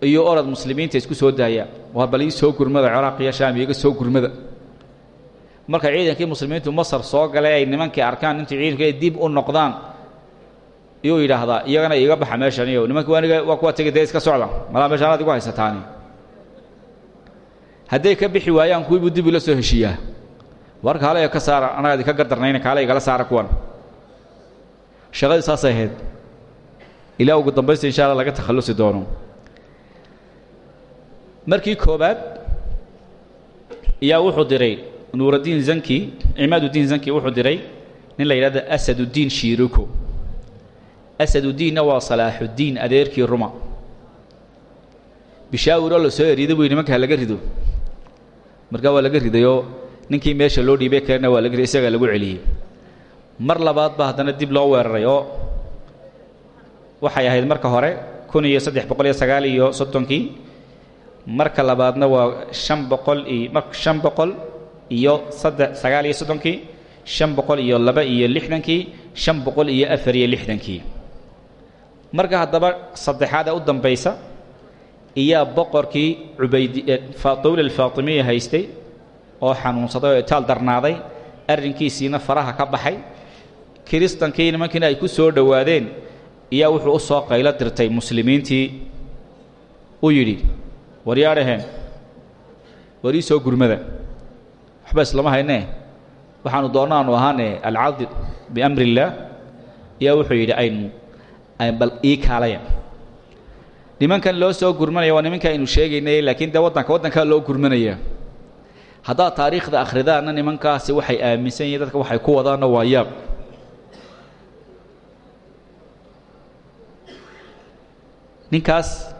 iyo orad muslimiinta isku soo daayaan. Waa bal soo gurmada ciraaq iyo shaam iiga soo gurmada. Markay ciidankii muslimiintu masar soo galay ay nimankii arkaan intii ciidanka dib u noqdaan iyuu yidhaahdaa iyagana iiga baxa meeshaniyo nimankii waaniga waa kuwa tegi dee iska socda. Malaa meesha anaad igu haysataani. Hadday ka bixi waayaan kuwiibuu dib ula soo heshiiyaa war kaale ka saara anaga idinka gardarnayna kaale igala saara kuwan. Shaqadii saasay ahayd. Ilaa ugu dambaysta insha allah laga takhallusi doono. Markii koobaad ayaa wuxuu diray nuuraddiin zanki cimaaduddiin zanki wuxuu diray nin la yidhahdo asaduddiin shiiruko asaduddiinna waa salaaxuddiin adeerkii ruma bishaawiroo la soo eriiday buy nimankaa laga rido. Markaa waa laga ridayoo ninkii meesha loo dhiibay kalena waa laga isagaa lagu celiyey. Mar labaad ba haddana dib loo weeraray oo waxay ahayd marka hore kun iyo saddex boqol iyo sagaal iyo soddonkii. Marka labaadna waa shan boqol iyo mar shan iyo saddex sagaal iyo soddonkii. Shan boqol iyo laba iyo lixdankii. Shan boqol iyo afar iyo lixdankii. Marka haddaba saddexaad u dambaysa iyaa boqorkii cubaydi dawla alfaatimiya haystay oo xanuunsaday oo itaal darnaaday arrinkiisiina faraha ka baxay. Kiristankii nimankiina ay ku soo dhowaadeen iyaa wuxuu u soo qaylo dirtay muslimiintii. U yidhi waryaadhaheen war ii soo gurmada. Waxba islama haynee. Waxaanu doonna aanu ahaane alcabdi biamri illaah iyaa wuxuu yidhi aynu bal ii kaalaya nimankan loo soo gurmanaya waa nimanka aynu sheegaynay laakiin dee waddanka waddankaa loo gurmanaya haddaad taariikhda akhridaanna nimankaasi waxay aaminsan yihiin dadka waxay ku wadaanna waa yaab. Ninkaas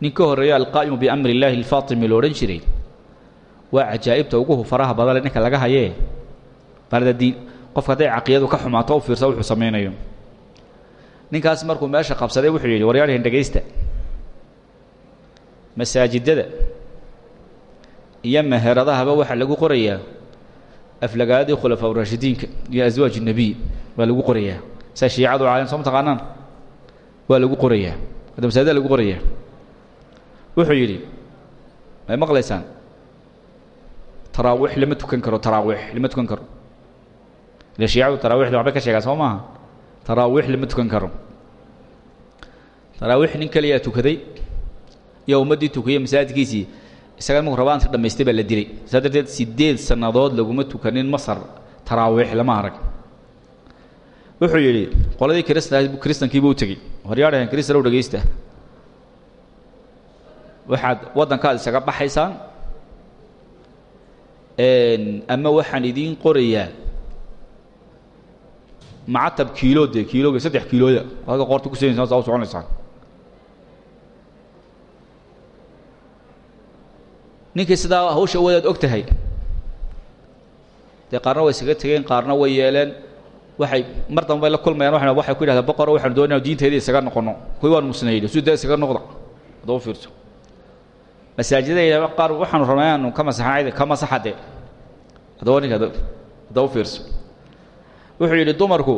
nin ka horreeyo alqaa'imu biamri illaahi alfaatimi lo odhan jiray waa cajaa'ibta ugu faraha badale ninka laga hayee balda diin qofka hadday caqiyadu ka xumaato u fiirsa wuxuu samaynayo. Ninkaas markuu meesha qabsaday wuxuu yidhi waryaadhahen dhegaysta masaajidada iyo meheradahaba waxaa lagu qorayaa. Aflagaadii khulafaa urashidiinka iyo aswaaj nebiy waa lagu qorayaa. Saa shiicadu caalan soo ma taqaanaan? Waa lagu qorayaa. Hadda masaajida lagu qorayaa. Wuxuu yidhi may maqlaysaan? Taraawiix lama tukan karo taraawiix lama tukan karo. Ile shiicadu taraawiixda waxbay ka sheegaan soo lama tukan karo. Taraawiix nin keliyaa tukaday iyo ummaddii tukiyey masaajidkiisii isaga markuu rabaanka dhamaystay baa la dilay. Saa darteed siddeed sannadood laguma tukanin masar taraawiix lama arag. Wuxuu yidhi qoladii kirista kiristankiibuu u tegey horyaadhahen kristanow dhegaysta waxaad waddankaad isaga baxaysaan ama waxaan idiin qorayaa? Macatab kiilo dee kiilooga saddex kiilooda halka qoorta ku seenaysaa saa u soconaysaan ninkii sidaa hawsha wadaad og tahay. Dee qaarna way isaga tegeen qaarna way yeeleen. Waxay mar dambe bay la kulmayaan wa waxay ku yidhahdeen boqoro waxaanu doonaya diinteedii isaga noqono. Kuwii waanu musnayidhi su dee isaga noqda. Hadda u fiirso. Masaajidada qaar waxaanu rabnaa inaanu ka masaxan ka masaxa dee haddaba ninka hadda u fiirso. Wuxuu yidhi dumarku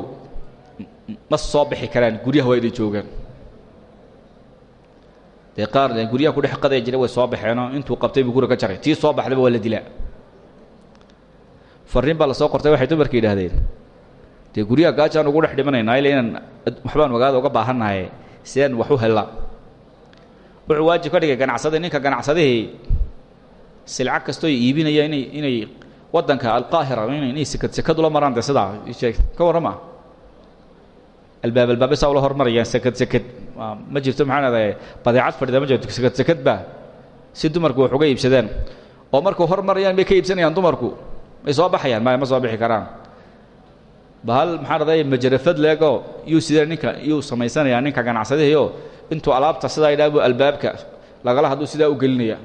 ma soo bixi karaan guryaha waa inay joogaan dee qaar guryaha ku dhex qadaya jiray way soo baxeenoo intuu qabtay buu guriga ka jaray. Tii soo baxdayba waa la dilaa. Farriin baa la soo qortay waxay dumarka yidhaahdeen dee guryaha gaajaan ugu dhex dhimanaynaa ila inaan waxbaan magaalada uga baahannahay sidaan wax u hellaa wuxuu waajib ka dhigay ganacsada ninka ganacsadihii silca kastoo iibinaya inay inay waddanka alqaahira inay sekad sekad ula maraan dee sidaa ka warrama? Albaab albaabe saa ula hormarayaan sekad sekad ma jirto maxaan adahay badeecad fadhida ma jirto sekad sekad baa. Si dumarku wax uga iibsadaan oo markuu hormarayaan may ka iibsanayaan dumarku. May soo baxayaan maya ma soo bixi karaan. Bahal maxaan adahay majarafad leegoo yuu sidee ninka yuu samaysanayaa ninka ganacsadihii oo intuu alaabta sidaa idhaha buu albaabka lagala hadduu sidaa u gelinaya.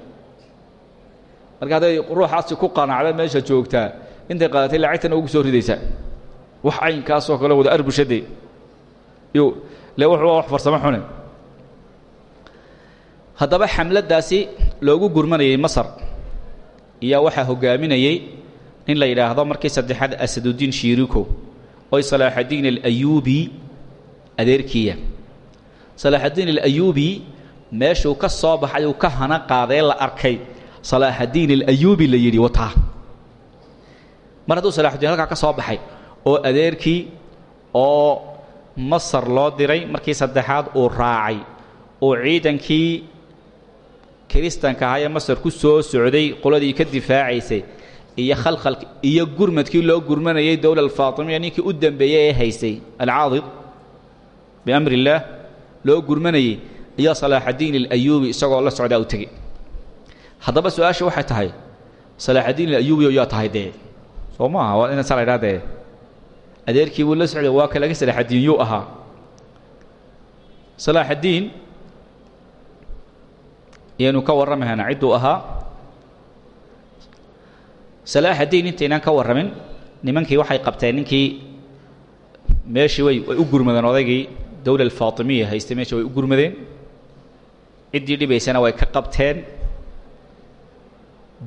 Marka hadday ruuxaasi ku qanacda meesha joogtaa intay qaadatay lacagtana ugu soo ridaysaa. Wax caynkaasoo kale wada arbushade yo le wuxuu wax farsamo xune. Haddaba xamladdaasi loogu gurmanayay masar iyaa waxaa hoggaaminayey nin la yidhaahdo markii saddexaad asaduddiin shiiriko oy salaaxaddiin alayuubi adeerkiiya. Salaaxaddiin alayuubi meeshuu ka soo baxay uu ka hana qaadee la arkay. Salaaxaddiin alayuubi la yidhi wataa. Mar hadduu salaaxudiin halkaa ka soo baxay oo adeerkii oo masar loo diray markii saddexaad uu raacay uu ciidankii kiristanka ahaa ee masar ku soo socday qoladii ka difaacaysay iyo khalkhalki iyo gurmadkii loo gurmanayay dowla alfaatimiya ninkii u dambeeyey ee haysay alcaadid biamri illaah loo gurmanayey iyo salaaxaddiin alayuubi isagoo la socdaa u tegey. Haddaba su'aasha waxay tahay salaaxaddiin alayuubi yaa tahay dee? Soo maaha waa ina saa la adeerkii buu la socday waa ka laga salaaxaddiin yuu ahaa. Salaaxaddiin iyaynu ka warramahaynaa cidduu ahaa. Salaaxaddiin intaynaan ka warramin nimankii waxay qabteen ninkii meeshii way way u gurmadeen odaygii dowla alfaatimiya haystay meesha way u gurmadeen. Ciddii dhibaysana way ka qabteen.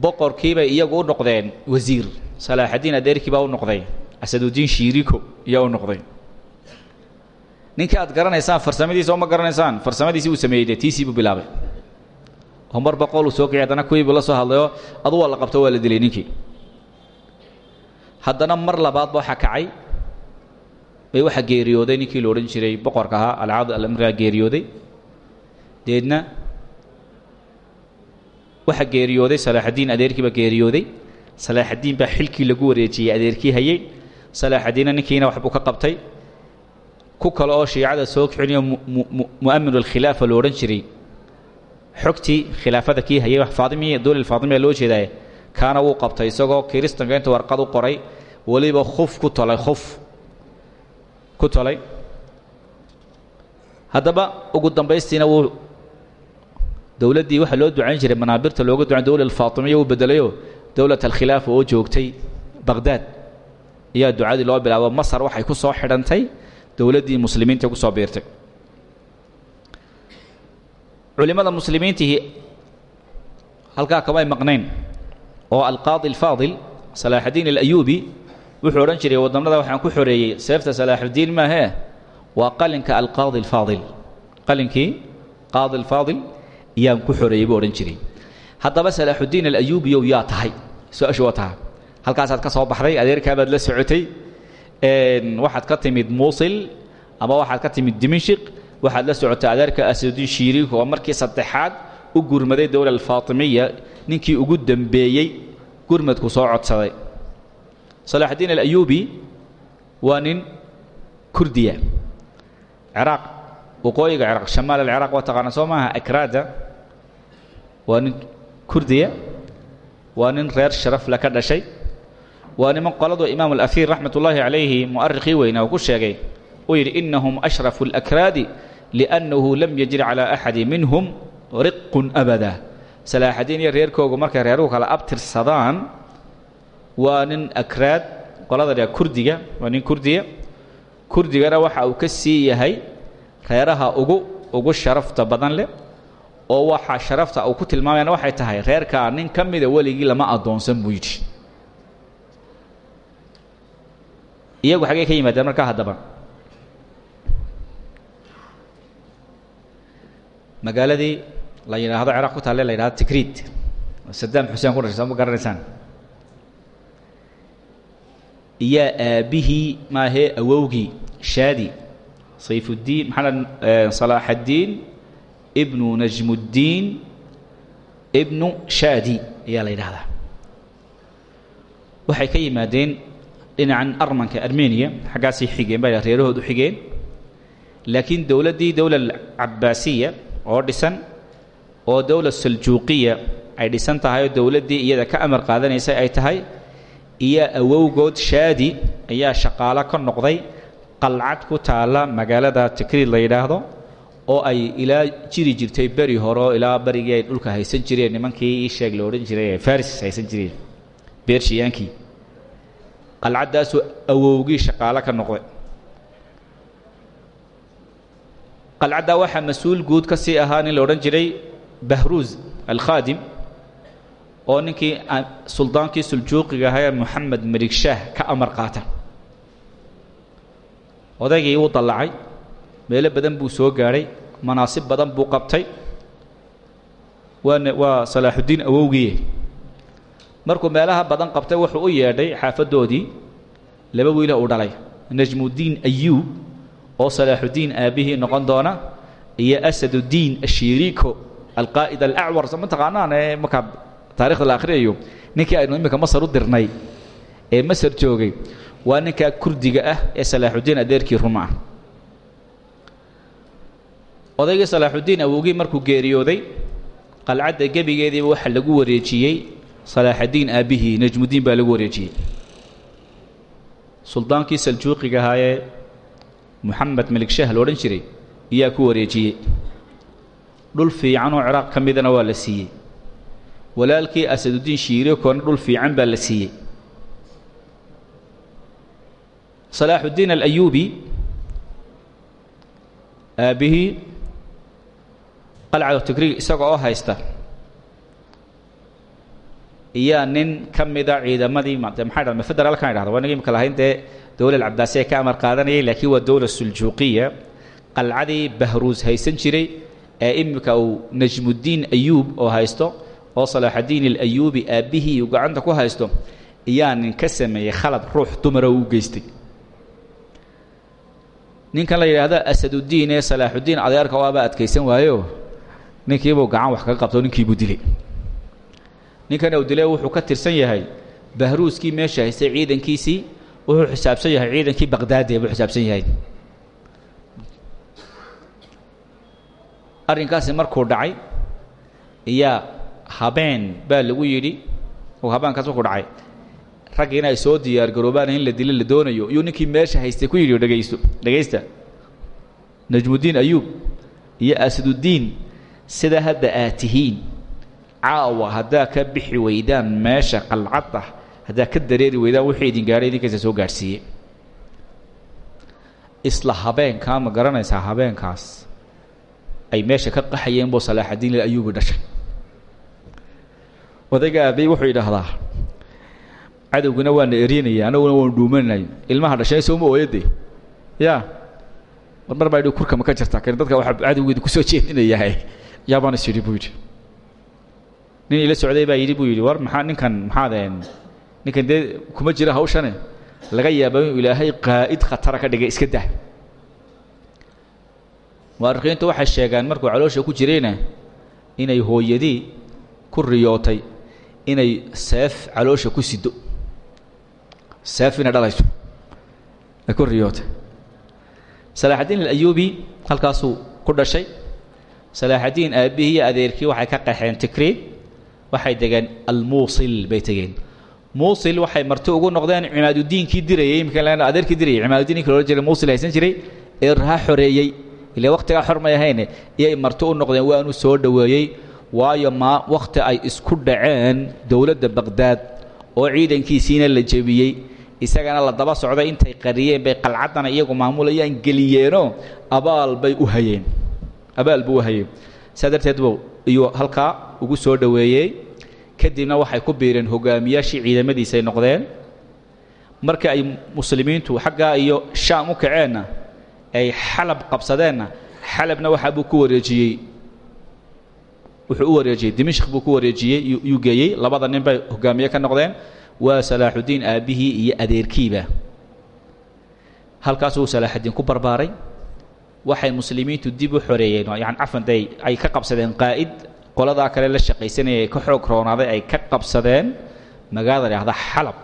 Boqorkiibay iyagu u noqdeen wasiir. Salaaxaddiin adeerkii baa u noqday asadudiin shiiriko iyaa u noqday. Ninkii aad garanaysaan farsamadiisa oo ma garanaysaan farsamadiisii uu sameeyey dee tiisii buu bilaabay. Oo mar boqol uu soo kicay haddana kuwii buu la soo hadlayoo adu waa la qabto waa la dilay ninkii. Haddana mar labaadba waxaa kacay bay waxaa geeriyooday ninkii la odhan jiray boqorka ahaa alcaad alamrigaa geeriyooday. Deedna waxaa geeriyooday salaaxaddiin adeerkiiba geeriyooday. Salaaxaddiin baa xilkii lagu wareejiyey adeerkii hayey salaaxaddiinna ninkiina waxbuu ka qabtay. Ku kale oo shiicada soo kicinayo mu'aminu alkhilaafa lo jiray. Xogtii khilaafada kii hayay faadimiya dowla faadimiya loo jeedaaye kaana wuu qabtay isagoo kiristanka inta warqad u qoray. Weliba khuf ku tolay khuf ku tolay. Haddaba ugu dambaystiina wuu dowladdii waxaa loo ducayn jiray manaabirta looga ducan dowla alfaatimiya wuu bedelayoo dowlat oo joogtay baqhdaad ayaa ducadii loo bilaabo masar waxay ku soo xidhantay dowladdii muslimiinta ku soo biirtay. Culimmada muslimiintihii halkaa kamay maqnayn oo alqaadi alfaadil salaaxaddiin alayuubi wuxuu odhan jiray wadannada waxaan ku xoreeyey seefta salaaxuddiin maahee waa qalinka alqaadi alfaadil. Qalinkii qaadi alfaadil yaan ku xoreeyey buu odhan jiray. Haddaba salaaxuddiin alayuubiyow yaa tahay su'aashu waa halkaasaad ka soo baxday adeerkaabaad la socotay waxaad ka timid muusil ama waxaad ka timid dimashik waxaad la socotay adeerka asadudiin shiiriik oo markii saddexaad u gurmaday dowla alfaatimiya ninkii ugu dembeeyey gurmadku soo codsaday. Salaaxaddiin alayuubi waa nin kurdiya ciraaq waqooyiga ciraaq shamaal alciraaq waa taqaana soo maaha akraada waa nin kurdiya waa nin reer sharafle ka dhashay waa niman qoladu imaam alafiir raxmat ullaahi calayhi mu'arikhii weyna uu ku sheegay. Uu yidhi inahum ashrafu alakraadi liannahu lam yajri calaa axadi minhum riqun abada. Salaaxadiin iyo markay reeruhu kala abtirsadaan waa nin akraad qolada kurdiga waa nin kurdiya. Kurdigana waxa uu ka sii yahay reeraha ugu ugu sharafta badan leh oo waxaa sharafta uu ku tilmaamayana waxay tahay reerkaa nin ka mida lama addoonsan buu iyagu xaggey ka yimaadeen markaa haddaba. Magaaladii la yidhaahdo ciraaq ku taalle la yidhahdo tikriid. Sadaam xuseen ku dhashay soo ma garanaysaan? Iyaa aabbihii maahee awowgii shaadi sayfuddiin maxamed salaaxaddiin ibnu najmuddiin ibnu shaadi ayaa la yidhaahdaa. Waxay ka yimaadeen dhinacan armanka armeniya xaggaasay xigeen bay reerahood u xigeen. Laakiin dowladdii dowla cabbaasiya oo dhisan oo dowla saljuuqiya ay dhisan tahay oo iyada ka amar qaadanaysay ay tahay iyo awowgood shaadi ayaa shaqaalo ka noqday qalcad ku taalla magaalada tikriid la yidhaahdo oo ay ilaa jiri jirtay beri hore oo ilaa berigii ay dhulka haysan jireen. Nimankii ii sheeg la odhan jiray faris haysan jireen. Beershiyaankii qalcaddaasuu awowgii shaqaalo ka noqday. qalcaddaa waxaa mas'uul guud ka sii ahaa la odhan jiray bahruuz alkhaadim oo ninkii suldaankii suljuuqiga ahaa ee moxamed merigshaah ka amar qaata. Odaygii wuu dallacay meelo badan buu soo gaadhay manaasib badan buu qabtay. Waana waa salaaxuddiin awowgiiye markuu meelaha badan qabtay wuxuu u yeedhay xaafaddoodii laba wiila uu dhalay. Najmuddiin ayuub oo salaaxuddiin aabbihii noqon doona iyo asaduddiin ashiiriiko alqaa'id alacwar ma taqaanaan ee markaad taarikhda la akhriyayo? Ninkii aynu iminka masar u dirnay ee masar joogay waa ninkaa kurdiga ah ee salaaxudiin adeerkii ruma. Ah odaygii salaaxudiin markuu geeriyooday qalcadda gebigeediiba waxaa lagu wareejiyey salaaxadiin aabbihii najmudiin baa lagu wareejiyey. Suldaankii saljuuqiga ahaayee moxamed melik shah la odhan jiray iyaa ku wareejiyey. Dhul fiican oo ciraaq ka midana waa la siiyey. Walaalkii asadudiin shiirikoona dhul fiican baa la siiyey. Salaaxudiin alayuubi aabbihii qalcado tigrig isaga oo haysta iyaa nin ka mida ciidamadii maxay dhahda federaalkan idhahda waa niga imika lahayn dee dowla alcabdaasiya ka amar qaadanayay laakiin waa dowla suljuuqiya. Qalcadii bahruus haysan jiray ee imika uu najmuddiin ayuub oo haysto oo salaaxadiin alayuubi aabbihii uu gacanta ku haysto iyaa nin ka sameeyey khalad ruux dumara uu geystay. Ninkan la yidhaahdo asaduddiin ee salaaxuddiin adeerka waaba adkaysan waayo? Ninkiibuu gacan wax kaga qabto ninkiibuu dilay ninkan dilay wuxuu ka tirsan yahay bahruuskii meesha haystay ciidankiisii wuxuu xisaabsan yahay ciidankii baqdaadi buu xisaabsan yahay. Arrinkaasi markuu dhacay iyaa habeen baa lagu yidhi uu habeenkaas markuu dhacay raggiina ay soo diyaar garoobaan in la dilo la doonayo. Iyuu ninkii meesha haystay ku yidhi dhegaysto dhegaysta najmuddiin ayuub iyo asaduddiin sida hadda aad caawa haddaa ka bixi weydaan meesha qalcadda haddaa ka dareeri weydaan wixii idin gaadhay idinkaysa soo gaadhsiiye isla habeenkaa ma garanaysaa habeenkaas ay meesha ka qaxayeen buu salaaxadiin ayuubi dhashay. Odayga aabey wuxuu yidhaahdaa cadowguna waana eryanaya annaguna waanu dhuumanay ilmaha dhashay sooma ooyade ya mar mar baa idhi kurka ma ka jirtaa kan dadka waxaa cadowgeedu ku soo jeedinayahay yaabaan is yidhi buu yidhi nin ila socday baa yidhi buu yidhi war maxaa ninkan maxaadeen ninkan dee kuma jira hawshane laga yaaba inuu ilaahay qaa'id khatara ka dhigay iska dah mu'arikhiintu waxay sheegaan markuu caloosha ku jirayna inay hooyadii ku riyootay inay seef caloosha ku sido seef dhalayso ay ku riyootay. Salaaxaddiin alayuubi halkaasuu ku dhashay. Salaaxaddiin aabbihii adeerkii waxay ka qaxeen tikriid waxay degeen almuusil bay tegeen. Muusil waxay marti ugu noqdeen cimaadudiinkii dirayey imika adeerkii dirayay cimaadudiin ninki loodhan jiray muusil haysan jiray ee raha xoreeyey. Ile wakhtigaa xor may ahayne iyay marti u noqdeen waanu soo dhoweeyey. Waayo ma wakhti ay isku dhaceen dowladda baqdaad oo ciidankiisiina la jebiyey. Isagana la daba socday intay qariyeen bay qalcaddana iyagu maamulayaan geliyeenoo abaal bay u hayeen. Abaal buu u hayeen saa darteed buu iyuu halkaa ugu soo dhoweeyey. Kadibna waxay ku biireen hogaamiyaashii ciidamadiisay noqdeen. Markii ay muslimiintu xaggaa iyo shaam u kaceenna ay xalab qabsadeenna xalabna waxaa buu ku wareejiyey. Wuxuu u wareejiyey dimishk buu ku wareejiyey yuu geeyey. Labada nin bay hogaamiye ka noqdeen. Waa salaaxuddiin aabbihii iyo adeerkiiba. Halkaasuu salaaxuddiin ku barbaaray waxay muslimiintu dib u xoreeyeen. Yani cafan day ay ka qabsadeen qaa'id. Qoladaa kale la shaqaysanayay ay ka xoog roonaaday ay ka qabsadeen. Magaalada dhahda xalab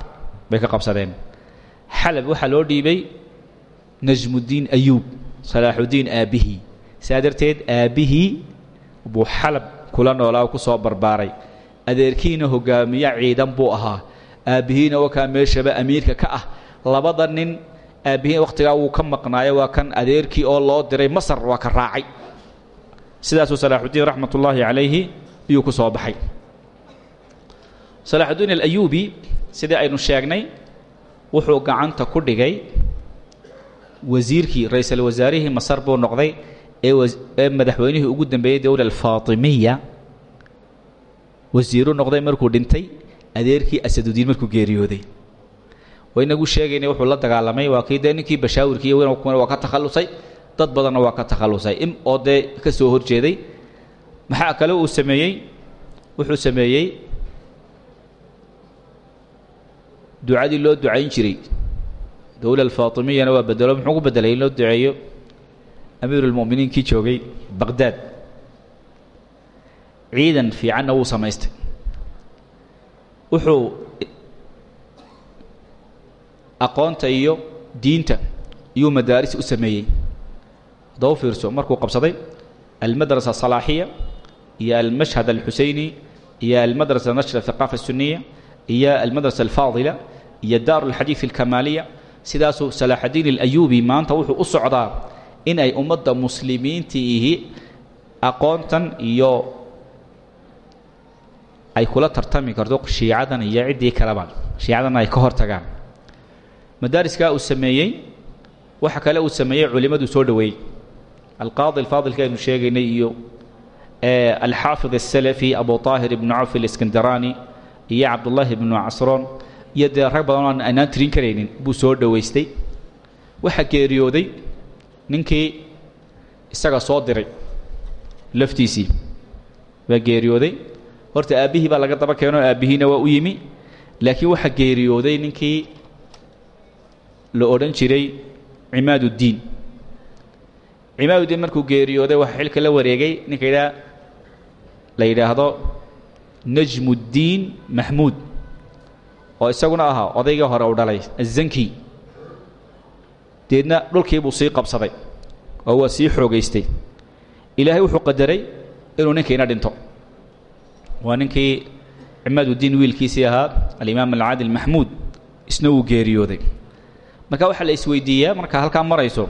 bay ka qabsadeen. Xalab waxaa loo dhiibay najmuddiin ayuub salaaxuddiin aabbihii saa darteed aabbihii buu xalab kula noolaa ku soo barbaaray. Adeerkiina hogaamiye ciidan buu ahaa. Aabbihiina wakaa meeshaba amiirka ka ah. Labada nin aabbihiin wakhtigaa wuu ka maqnaayo waa kan adeerkii oo loo diray masar waa ka raacay. Sidaasuu salaaxuddiin raxmat ullaahi calayhi iyuu ku soo baxay. Salaaxuddiin alayuubi sidii aynu sheegnay wuxuu gacanta ku dhigay wasiirkii ra'iisul masar buu noqday ee madaxweynihii ugu dambeeyey dowla alfaatimiya. Wasiiru noqday markuu dhintay adeerkii asadudiin markuu geeriyooday waynagu sheegaynay wuxuu la dagaalamay waa kii dee ninkii bashaawirkii waa ka takhallusay dad badanna waa ka takhallusay oo dee ka soo hor jeeday maxaa kale uu sameeyey? Wuxuu sameeyey ducadii loo ducayn jiray. Dowla alfaatimiyana waa bedelo. Muxuu ku bedelay in loo duceeyo? Amiiru lmu'miniin kii joogay baqdaad ciidan fiicanna wuu samaystay. Wuxuu aqoonta iyo diinta iyuu madaaris u sameeyey. Haddaba u fiirso markuu qabsaday almadrasa asalaaxiya iyo almashhad alxuseyni iyo almadrasa nashra athaqaafa asuniya iyo almadrasa alfaadila iyo daaru alxadiid alkamaaliya sidaasuu salaaxadiin alayuubi maanta wuxuu u socdaa in ay ummadda muslimiintiihi aqoontan iyo ay kula tartami karto shiicadan iyo ciddii kaleba shiicadanna ay ka hor madaariskaa uu sameeyey waxa kale uu sameeyey culimmadu soo dhoweeyey alqaadi alfaadilka aynu sheegaynay iyo alxaafid asalafi abu طaahir ibnu cawf aliskandaraani iyo cabdullaahi ibnu casroon iyo dee rag badan oo aynaan tirin karaynin buu soo dhowaystay waxaa geeriyooday ninkii isaga soo diray laftiisii. Waa geeriyooday. Horta aabbihii baa laga daba keeno aabbihiina waa u yimi. Laakiin waxaa geeriyooday ninkii la odhan jiray cimaad uddiin markuu geeriyooday waxaa xilka la wareegay ninka yidhaha la yidhaahdo najmuddiin maxmuud oo isaguna ahaa odaygii hore u dhalay azanki deedna dhulkii buu sii qabsaday oo waa sii xoogaystay ilaahay wuxuu qadaray inuu ninkiina dhinto. Waa ninkii cimaaduddiin wiilkiisii ahaa alimaam alcaadil maxmuud isna wuu geeriyooday marka waxaa la isweydiiyaa markaa halkaa marayso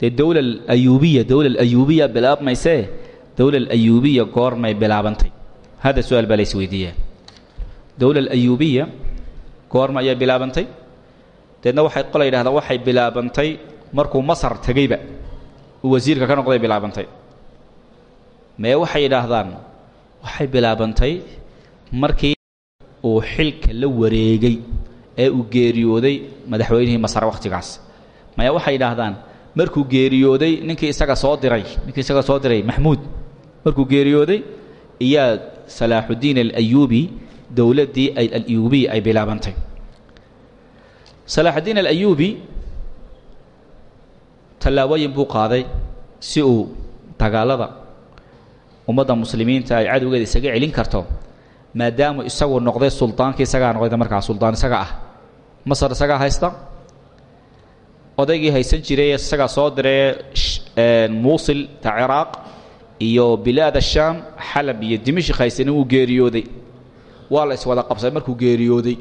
dee dowla ayuubiya dowla ayuubiya bilaabmaysee dowla ayuubiya goormay bilaabantay. Hada su'aal baa la isweydiiyaa dowla ayuubiya goorma ayaa bilaabantay. Deedna waxay qola yidhahdaan waxay bilaabantay markuu masar tegeyba uu wasiirka ka noqday bilaabantay. Mee waxay yidhaahdaan waxay bilaabantay markii uu xilka la wareegay ee uu geeriyooday madaxweynihii masar wakhtigaas maya waxay yidhaahdaan markuu geeriyooday ninkii isaga soo diray ninkii isaga soo diray maxmuud markuu geeriyooday iyaa salaaxuddiin alayuubi dowladdii alayuubiya ay bilaabantay. Salaaxuddiin alayuubi tallaabooyin buu qaaday si uu dagaalada ummadda muslimiinta ay cadowgeeda isaga celin karto maadaamuu isagu noqday suldaankii isagaa noqday markaa suldaan isaga ah masar isagaa haysta. Odaygii haysan jiray isagaa soo diree muusil ta ciraaq iyo bilaad ashaam xalab iyo dimashik haysanin wuu geeriyooday. Waa la iswada qabsaday markuu geeriyooday.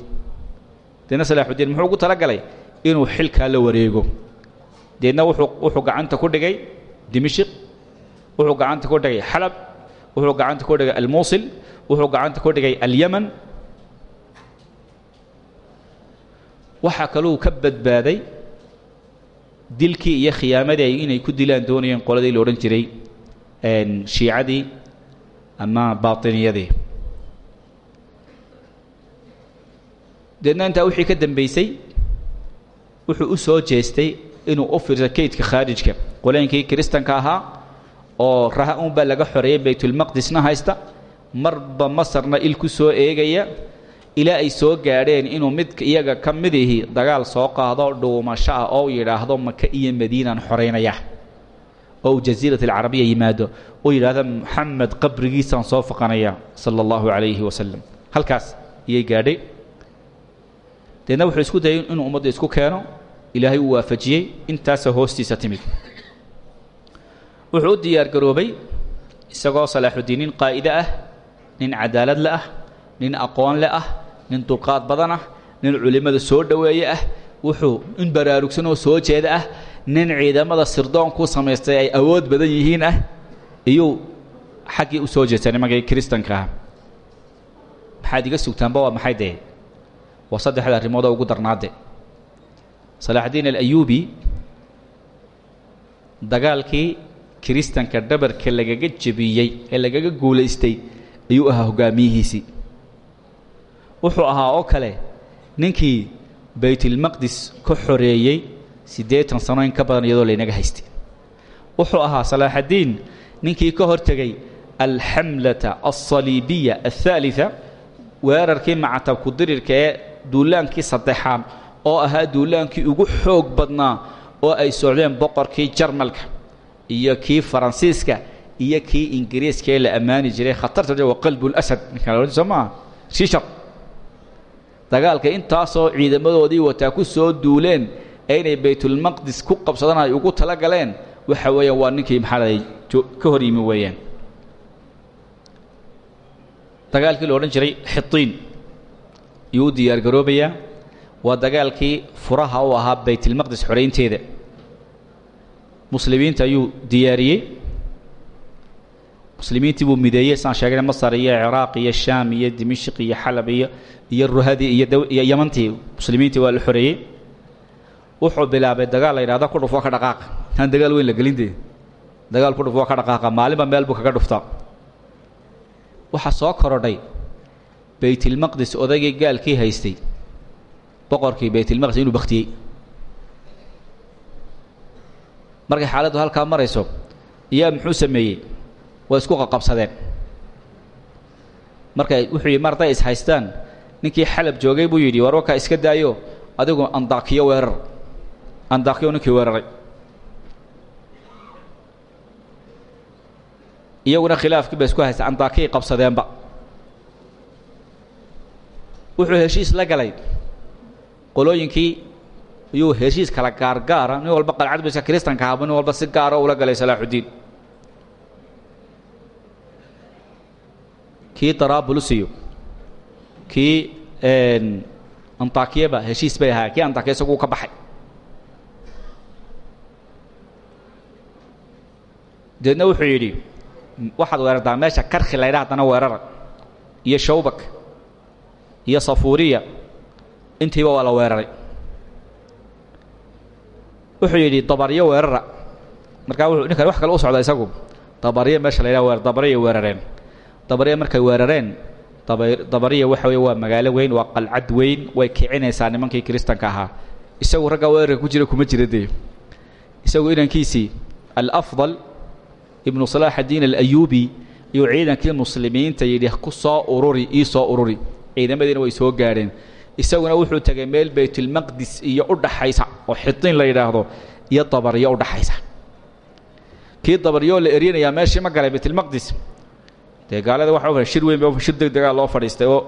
Deedna salaaxuddiin muxuu ugu talagalay inuu xilkaa la wareego. Deedna wuxuu wuxuu gacanta ku dhigay dimashik wuxuu gacanta ku dhigay xalab wuxuu gacanta ku dhigay almuusil wuxuu gacanta ku dhigay alyaman waxaa kaluu ka badbaaday dilkii iyo khiyaamadii ay inay ku dilaan doonayeen qoladii la odhan jiray shiicadii ama baatiniyadii. Deedna intaa wixii ka dambaysay wuxuu u soo jeestay inuu u fiirso kaydka khaarijka. Qolooyinkii kiristanka ahaa oo raha un baa laga xoreeyey baytulmaqdisna haysta marba masarna il ku soo eegaya ilaa ay soo gaadheen inuu mid iyaga ka midihi dagaal soo qaado dhuumasho ah oo yidhaahdo maka iyo madiinaan xoraynaya oo uu jasiirat alcarabiya yimaado oo yidhaahdo moxamed qabrigiisaan soo faqanaya sala allahu calayhi wasalam halkaas iyay gaadhay. Deedna wuxuu isku dayay inuu ummadda isku keeno. Ilaahay uu waafajiyey. Intaasa hoostiisa timid. Wuxuu u diyaargaroobay isagoo salaaxuddiin nin qaa'ide ah nin cadaalad le ah nin aqoon le ah nin dulqaad badan ah nin culimmada soo dhoweeye ah wuxuu in baraarugsan oo soo jeeda ah nin ciidamada sirdoonku samaystay ay awood badan yihiin ah iyuu xaggii u soo jeestay nimankii kiristanka ah. Maxaad iga sugtaanba maxay dee? Waa saddexda arrimoodoo ugu darnaade salaaxdiin alayuubi dagaalkii kiristanka dhabarka lagaga jebiyey ee lagaga guulaystay ayuu ahaa hogaamiyihiisii wuxuu ahaa oo kale ninkii baytulmaqdis ka xoreeyey siddeetan sano in ka badan iyadoo laynaga haystay. Wuxuu ahaa salaaxaddiin ninkii ka hortegey alxamlata alsaliibiya aلhaalia weerarkii macatabku dirirka ee duulaankii saddexaad oo ahaa duulaankii ugu xoog badnaa oo ay socdeen boqorkii jarmalka iyo kii faransiiska iyo kii ingiriiska ee la ammaani jiray khatarta qalb اlasad ninka la odhan soo maaha shishar dagaalka intaasoo ciidamadoodii wataa ku soo duuleen ee inay baytulmaqdis ku qabsadaan ay ugu tala galeen waxa weeyaan waa ninkii maxaa laday ka hor yimi weeyaan. Dagaalkii la odhan jiray xitiin ayuu u diyaar garoobayaa waa dagaalkii furaha u ahaa baytilmaqdis xoraynteeda muslimiinta ayuu diyaariyey. Muslimiintii buu mideeyey saan sheegnay masar iyo ciraaq iyo shaam iyo dimishq iyo xalab iyo iyo ruhadii iyo yamantii muslimiintii waa la xoreeyey wuxuu bilaabay dagaal la yidhahda ku dhufo ka dhaqaaqa. Taan dagaal weyn la gelintee dagaal ku dhufo ka dhaqaaqa. Maalinba meel buu kaga dhuftaa waxaa soo korodhay. Baytilmaqdis odaygii gaalkii haystay. Boqorkii baytilmaqdis inuu baktiyey markay xaaladdu halkaa marayso iyaa muxuu sameeyey? Way isku qaqabsadeen markay wuxuu yidhi mar hadday is haystaan ninkii xalab joogay buu yidhi war warkaa iska daayo adigu andaakiyo weerar. Andaakiyo ninkii weeraray. Iyaguna khilaafkii ba isku haysta andaakiyay qabsadeenba. Wuxuu heshiis la galay. Qolooyinkii iyuu heshiis kala gaargaara nin walba qalcad biska kiristanka ahaba nin walba si gaara ula galay salaaxuddiin kii darabulus iyo kii antakiyaba heshiis bay ahaa. Kii antakiya isaguu ka baxay. Deedna wuxuu yidhi waxaad weerartaa meesha karki la ydha haddana weerara iyo shawbak iyo safuuriya intiiba waa la weeraray. Wuxuu yidhi dabaryo weerara. Markaa wuxuu ninkan wax kale u socda isagu. Dabaryo meesha la ydhaha weer dabaryay weerareen. Dabarya markay weerareen dabariya waxa wey waa magaalo weyn waa qalcad weyn way kicinaysaa nimankii kiristanka ahaa. Isagu raggaa weerarka ku jira kuma jira dee. Isagu inankiisii alafdal ibnu salaax addiin alayuubi iyuu ciidankii muslimiinta yidhi ku soo ururi ii soo ururi. Ciidamadiina way soo gaadheen. Isaguna wuxuu tegay meel baytulmaqdis iyo u dhaxaysa oo xitiin la yidhaahdo iyo dabaryo u dhaxaysa. Kii dabaryoo la eryanayaa meeshii ma galay baytulmaqdis dee gaalada waxa shir weyn ba shir deg degaa loo fadhiistay oo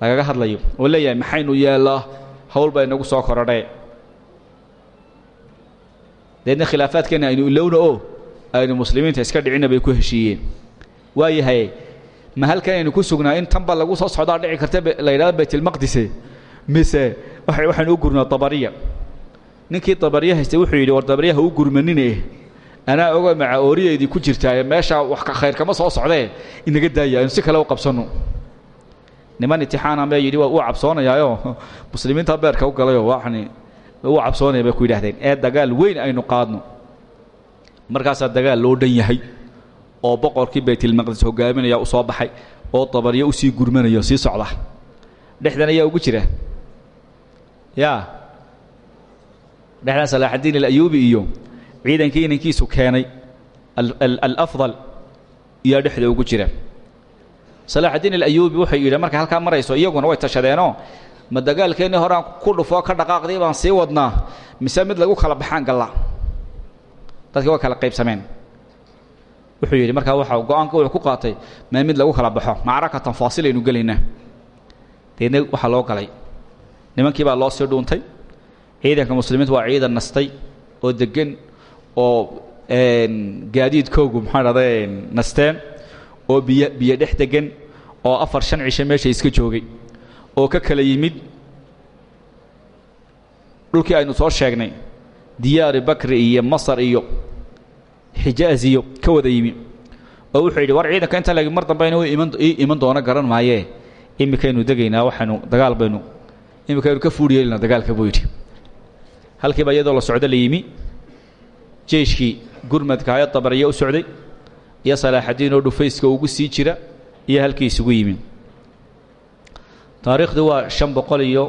lagaga hadlayo oo leeyahay maxaynu yeellaa hawl baa inagu soo korodhee deedna khilaafaadkeenna aynu ilowna oo aynu muslimiinta iska dhicinna bay ku heshiiyeen. Waayahay ma halkan aynu ku sugnaa in tanba lagu soo socdaa dhici karta la yidhahdo baytilmaqdise mise waxaynu u gurnaa dabariya? Ninkii dabariya haystay wuxuu yidhi war dabariya ha u gurmanine anaa oga maca ooriyaydii ku jirtaaye meeshaa wax khayr kama soo socdee? Inaga daaya aynu si kale u qabsanno niman itixaana bee yidhi waa uu cabsoonayaayoo muslimiinta beerka u galayoo waxani uu cabsoonaya bay ku yidhahdeen ee dagaal weyn aynu qaadno. Markaasaa dagaal loo dhan yahay oo boqorkii baytilmaqdis hogaaminaya u soo baxay oo dabaryo u sii gurmanaya sii socda. Dhexdan ayaa ugu jira. Yaa. Dhexdan salaaxaddiin alayuubi iyo ciidankii inankiisu keenay alafdal iyaa dhexda ugu jira. Salaaxaddiin alayuubi wuxuu yidhi markay halkaa marayso iyaguna way tashadeenoo ma dagaalkeennii horaan ku dhufoo ka dhaqaaqdii baan sii wadnaa mise mid lagu kala baxaan galla dadkii way kala qaybsameen. Wuxuu yidhi markaa waxa go'aanka ku qaatay maa mid lagu kala baxo macrakatan faasilaynu gelaynaa deedna waxaa loo galay. Nimankii baa loo sii dhuuntay. Ciidanka muslimiintu waa ciidan nastay oo degan oo gaadiidkoogu maxaa dhahda nasteen oo biyo biyo dhex degan oo afar shan cisho meesha iska joogay oo ka kala yimid dhulkii aynu soo sheegnay diyaari bakri iyo masar iyo xijaaz iyo ka wada yimi oo wuxuu yidhi war ciidanka inta lag mar dambe iman ii iman doono garan maayee iminkaynu degaynaa waxaynu dagaal baynu iminkaynu ka fuudh yeelina dagaalka buu yidhi. Halkiiba la socdo la yimi jeyshkii gurmadka haya dabariyo u socday iyo salaaxaddiin oo dhufayska ugu sii jira iyo halkii isugu yimi taariikhdu waa shan boqol iyo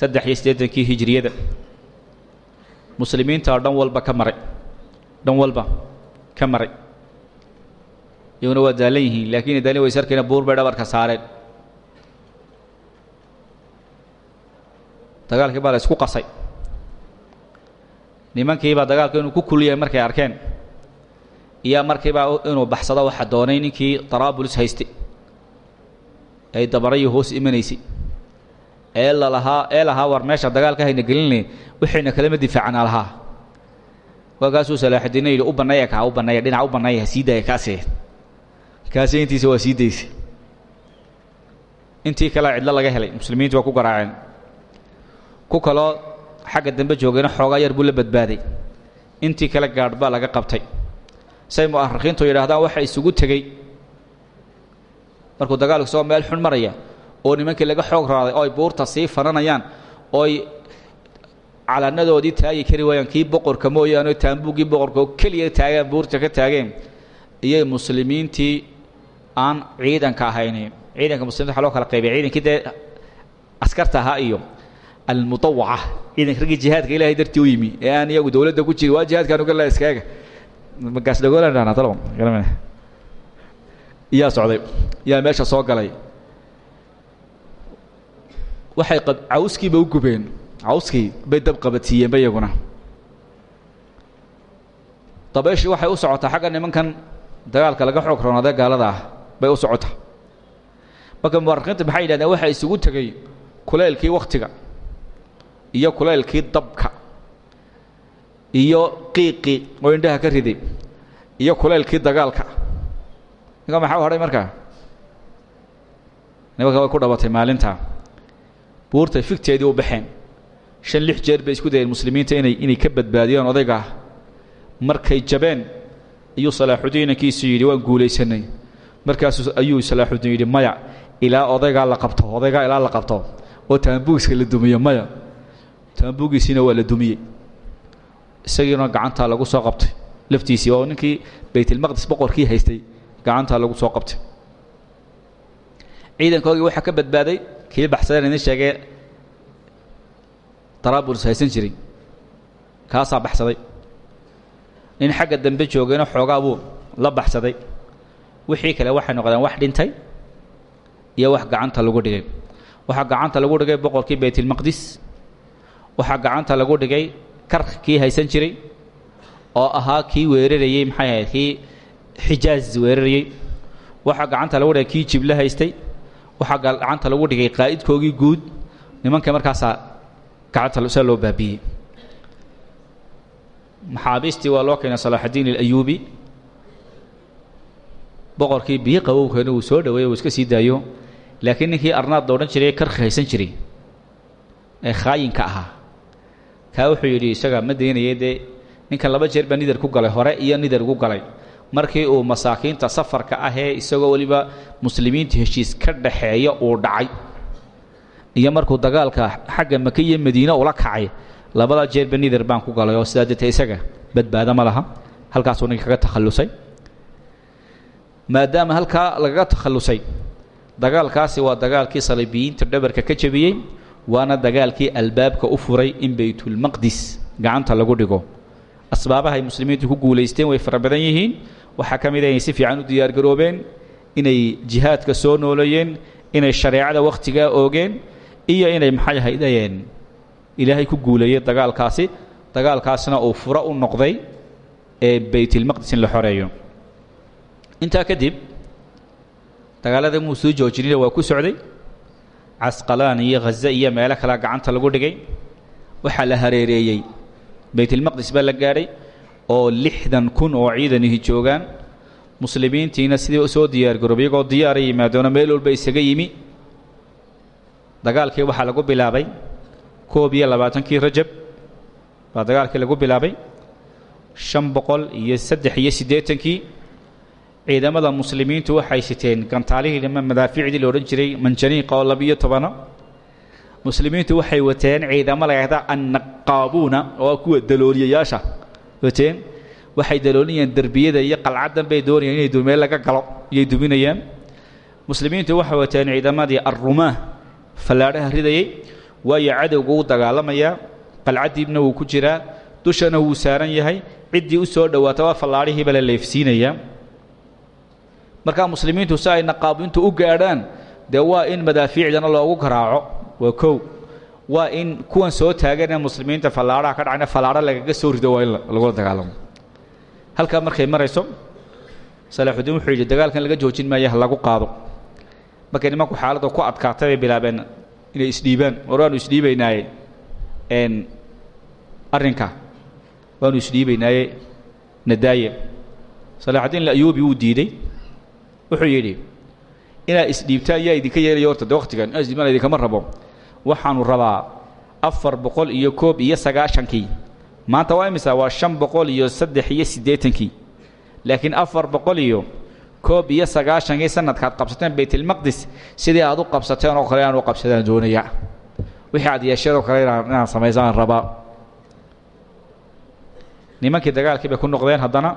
saddex iyo siddeetankii hijiriyada muslimiintaa dhan walba ka maray dhan walba ka maray. Iyaguna waa daalan yihiin laakiin daalin ways arkayna buur bay dhabarka saareen. Dagaalkii baa la isku qasay nimankiibaa dagaalka inuu ku kuliyay markay arkeen. Iyo markiibaa inuu baxsado waxa doonay ninkii daraabulis hayste ay dabarayo hoos imanaysay ee lalahaa ee lahaa war meesha dagaalka hayna gelinay waxayna kalama difaacana lahaa. Waakaasuu salaaxudiinna yidhi u banneeya kaa u banneeya dhinac u banneeya ha sii daaya kaase kaasi intiisa waa sii daysa intii laga helay muslimiintu ku garaaceen. Ku kaloo xagga dambe joogayna xoogaa yar buu la badbaaday. Intii kale gaadh baa laga qabtay. Say mu'arikhiintu yidhaahdaan waxa isugu tegey. Markuu dagaalku soo meel xun maraya oo nimankii laga xoog raaday oo ay buurta sii fananayaan ooy calanadoodii taagi kari waayaan kii boqorka mooyaane taambuuggii boqorka oo keliya taagaan buurta ka taageen. Iyay muslimiintii aan ciidanka ahayni ciidanka muslimiinta waxa loo kala qaybay ciidankii dee askarta ahaa iyo almudawaca ciidanka raggii jihaadka ilaahay dartii u yimi ee aan iyagu dowladda ku jiri waa jihaadkaan uga laa iskaaga yaa socday yaa meesha soo galay waxay cawskiiba u gubeen cawskii bay dab qabadsiiyeenba iyaguna dabayshii waxay u socotaa xagga nimankan dagaalka laga xoog roonadee gaalada ah bay u socotaa marka muwarikiinta maxay yidhahdeen isugu tegey kuleylkii wakhtiga iyo kuleylkii dabka iyo qiiqii oo indhaha ka riday iyo kuleylkii dagaalka. Ninka maxaa u hadhay markaa nimanka ku dhabatay maalintaa buurtay figteedii u baxeen. Shan lix jeer bay isku dayeen muslimiinta inay inay ka badbaadiyaan odayga. Ah markay jabeen ayuu salaaxudiin inankiisu yidhi waan guulaysanay markaasuu ayuu salaaxudiin yidhi maya ilaa odaygaa la qabto odaygaa ilaa la qabto. Oo taambugiska la dumiyo maya taambugiisiina waa la dumiyey. Isagiina gacantaa lagu soo qabtay. Laftiisii oo ninkii baytilmaqdis boqorkii haystay gacantaa lagu soo qabtay. Ciidankoogii waxaa ka badbaaday kii baxsadeen idin sheegee daraabuls haysan jiray. Kaasaa baxsaday. Nin xagga dambe joogayna xoogaa buu la baxsaday. Wixii kale waxay noqdeen wax dhintay iyo wax gacanta lagu dhigay. Waxaa gacanta lagu dhigay boqorkii baytilmaqdis waxaa gacanta lagu dhigay kark kii haysan jiray oo ahaa kii weerarayey maxay ahayd kii xijaaz weerarayey waxaa gacanta lagu dhigay kii jible haystay. Waxaa gacanta lagu dhigay qaa'idkoogii guud. Nimanka markaasaa gacanta sia loo baabiiyey maxaabiistii waa loo keenay salaaxaddiin alayuubi. Boqorkii biyo qabowkeena uu soo dhaweeyey uu iska sii daayo laakiin ninkii arnaad la odhan jiray karki haysan jiray ee khaayinka ahaa kaa wuxuu yidhi isaga ma daynayay dee? Ninkan laba jeer baa nidar ku galay hore iyo nidar gu galay. Markii uu masaakiinta safarka ahee isagoo weliba muslimiinta heshiis ka dhaxeeya uu dhacay. Iyo markuu dagaalka xagga maka iyo madiine ula kacay labada jeerba nidar baan ku galay oo sidaa dartee isaga badbaado ma laha. Halkaasuu ninka kaga takhallusay. Maadaama halkaa lagaga takhallusay dagaalkaasi waa dagaalkii saliibiyiinta dhabarka ka jebiyey waana dagaalkii albaabka u furay in baytulmaqdis gacanta lagu dhigo. Asbaabahay muslimiintu ku guulaysteen way fara badan yihiin. Waxaa ka mid a inay si fiican u diyaargaroobeen inay jihaadka soo nooleeyeen inay shareecada wakhtigaa oogeen iyo inay maxay ahaydayeen ilaahay ku guuleeyey dagaalkaasi. Dagaalkaasna uu furo u noqday ee baytilmaqdis in la xoreeyo. Intaa kadib dagaalada muu soo waa ku socday casqalaan iyo khaza iyo meelo kalea gacanta lagu dhigay. Waxaa la hareereeyey baytilmaqdis baa la gaadhay oo lixdan kun oo ciidanihi joogaan. Muslimiintiina sidii soo diyaargaroobay iyagoo diyaara yimaadoona meel walba isaga yimi. Dagaalkii waxaa lagu bilaabay koob iyo labaatankii rajab baa dagaalkii lagu bilaabay. Shan boqol iyo saddex iyo siddeetankii ciidamada muslimiintu waxay siteen gantaalihii ama madaaficdii la odhan jiray manjaniiqa oo labiyo tobana muslimiintu waxay wateen ciidamo la yahda annaqaabuuna oo kuwa dalooliyayaasha wateen. Waxay daloolinayaan derbiyada iyo qalcaddan bay doonayaan inay meel laga galo iyay duminayaan. Muslimiintu waxay wateen ciidamadii arrumaah fallaadhaha ridayay waayo cadowga u dagaalamayaa qalcaddiibna wuu ku jiraa dushana wuu saaran yahay ciddii u soo dhowaata waa fallaadhihiiba la leefsiinayaa markaa muslimiintu si naqaabintu u gaadhaan dee in madaafiicdana loogu garaaco waa kow. Waa in kuwan soo taaganee muslimiinta fallaadhaha ka dhacna fallaadho lagaga soo rido waa in dagaalamo. Halkaa markay marayso salaaxudiin wuxuu yidhi dagaalkan laga joojin maayo ha lagu qaado. Markay nimanku xaaladda ku adkaatay bay bilaabeen inay isdhiibaan. War waanu isdhiibaynaaye n arrinka. Waanu isdhiibaynaaye nadaaye. Salaaxudiin ayuubi wuu diidey wuxuu yidhi inaad isdhiibtaan yaa idinka yeelaya horta de inaad isdhiibtaan idinkama rabo. Waxaanu rabaa afar boqol iyo koob iyo sagaashankii. Maanta waa imisa waa shan boqol iyo saddex iyo siddeetankii. Laakiin afar boqol iyo koob iyo sagaashankii sanadkaad qabsateen baytilmaqdis sidii aad u qabsateen oo kale inaan u qabsadaan doonayaa wixii aad yeesheen oo kale inaan samaysaan rabaa. Nimankii dagaalkii bay ku noqdeen haddana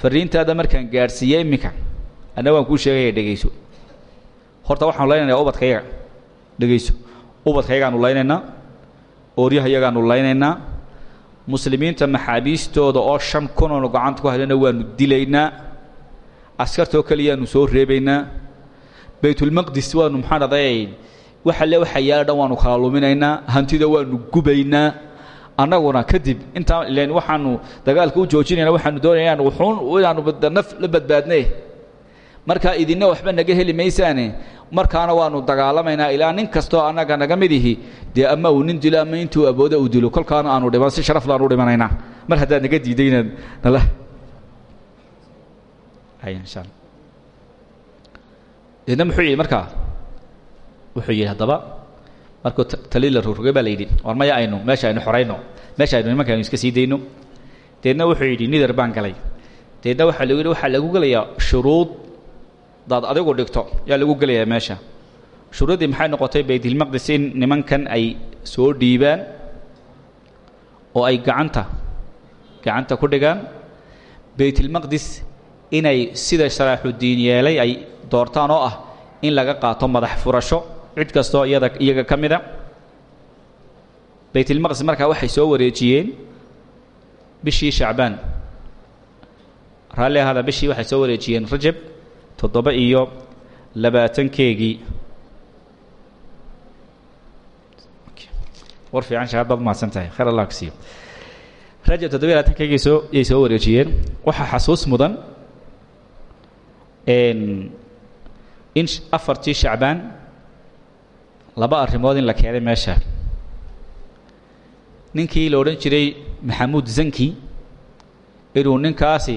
fariintaada markaan gaadhsiiye iminka anna waan kuu sheegaya dhegeyso horta waxaanu laynaynaa ubadkayaga dhegeyso ubadkayagaanu laynaynaa ooryahayagaanu laynaynaa. Muslimiinta maxaabiistooda oo shan kunoonu gacanta ku haylana waanu dilaynaa. Askartoo keliyaanu soo reebaynaa. Baytulmaqdis waanu maxaa dhahday waxa le waxa yaalla dhan waanu kala luminaynaa. Hantida waanu gubaynaa annaguna kadib intaa ilen waxaanu dagaalka u joojinayna waxaanu doonaya inaanu wuxuun inaanu naf la badbaadne markaa idinna waxba naga heli maysaane. Markaana waanu dagaalamaynaa ilaa nin kastoo annaga naga mid ihi dee ama uu nin dilo ama intuu abooda uu dilo kolkaana aanu dhiman si sharaf laanu dhimanaynaa. Mar haddaad naga diiday inaad nala deedna muxuu yidhi markaa? Wuxuu yidhi haddaba markuu talii la rogrogay baa la yidhi war maya aynu meesha aynu xorayno meesha aynu nimanka aynu iska sii dayno. Deedna wuxuu yidhi nidar baan galay. Deedna waxaa lagu yidhi waxaa lagu gelayaa shuruud daad adigu dhigto yaa lagu gelayaa meesha. Shuruuddii maxay noqotay? Baytilmaqdis in nimankan ay soo dhiibaan oo ay gacanta gacanta ku dhigaan. Baytilmaqdis inay sida salaaxudiin yeelay ay doortaan oo ah in laga qaato madax furasho cid kastoo iyada iyaga ka mida. Baytilmaqdis markaa waxay soo wareejiyeen bishii shacbaan. Raalli ahaada bishii waxay soo wareejiyeen rajab toddoba iyo labaatankeegii war fiican shahaad baad mahadsan tahay khayr allah kasiiyo. Rajab toddoba iyo labaatankeegii soo yay soo wareejiyeen. Waxaa xasuus mudan in afartii shacbaan laba arrimood in la keenay meesha. Ninkii la odhan jiray maxamuud zanki inuu ninkaasi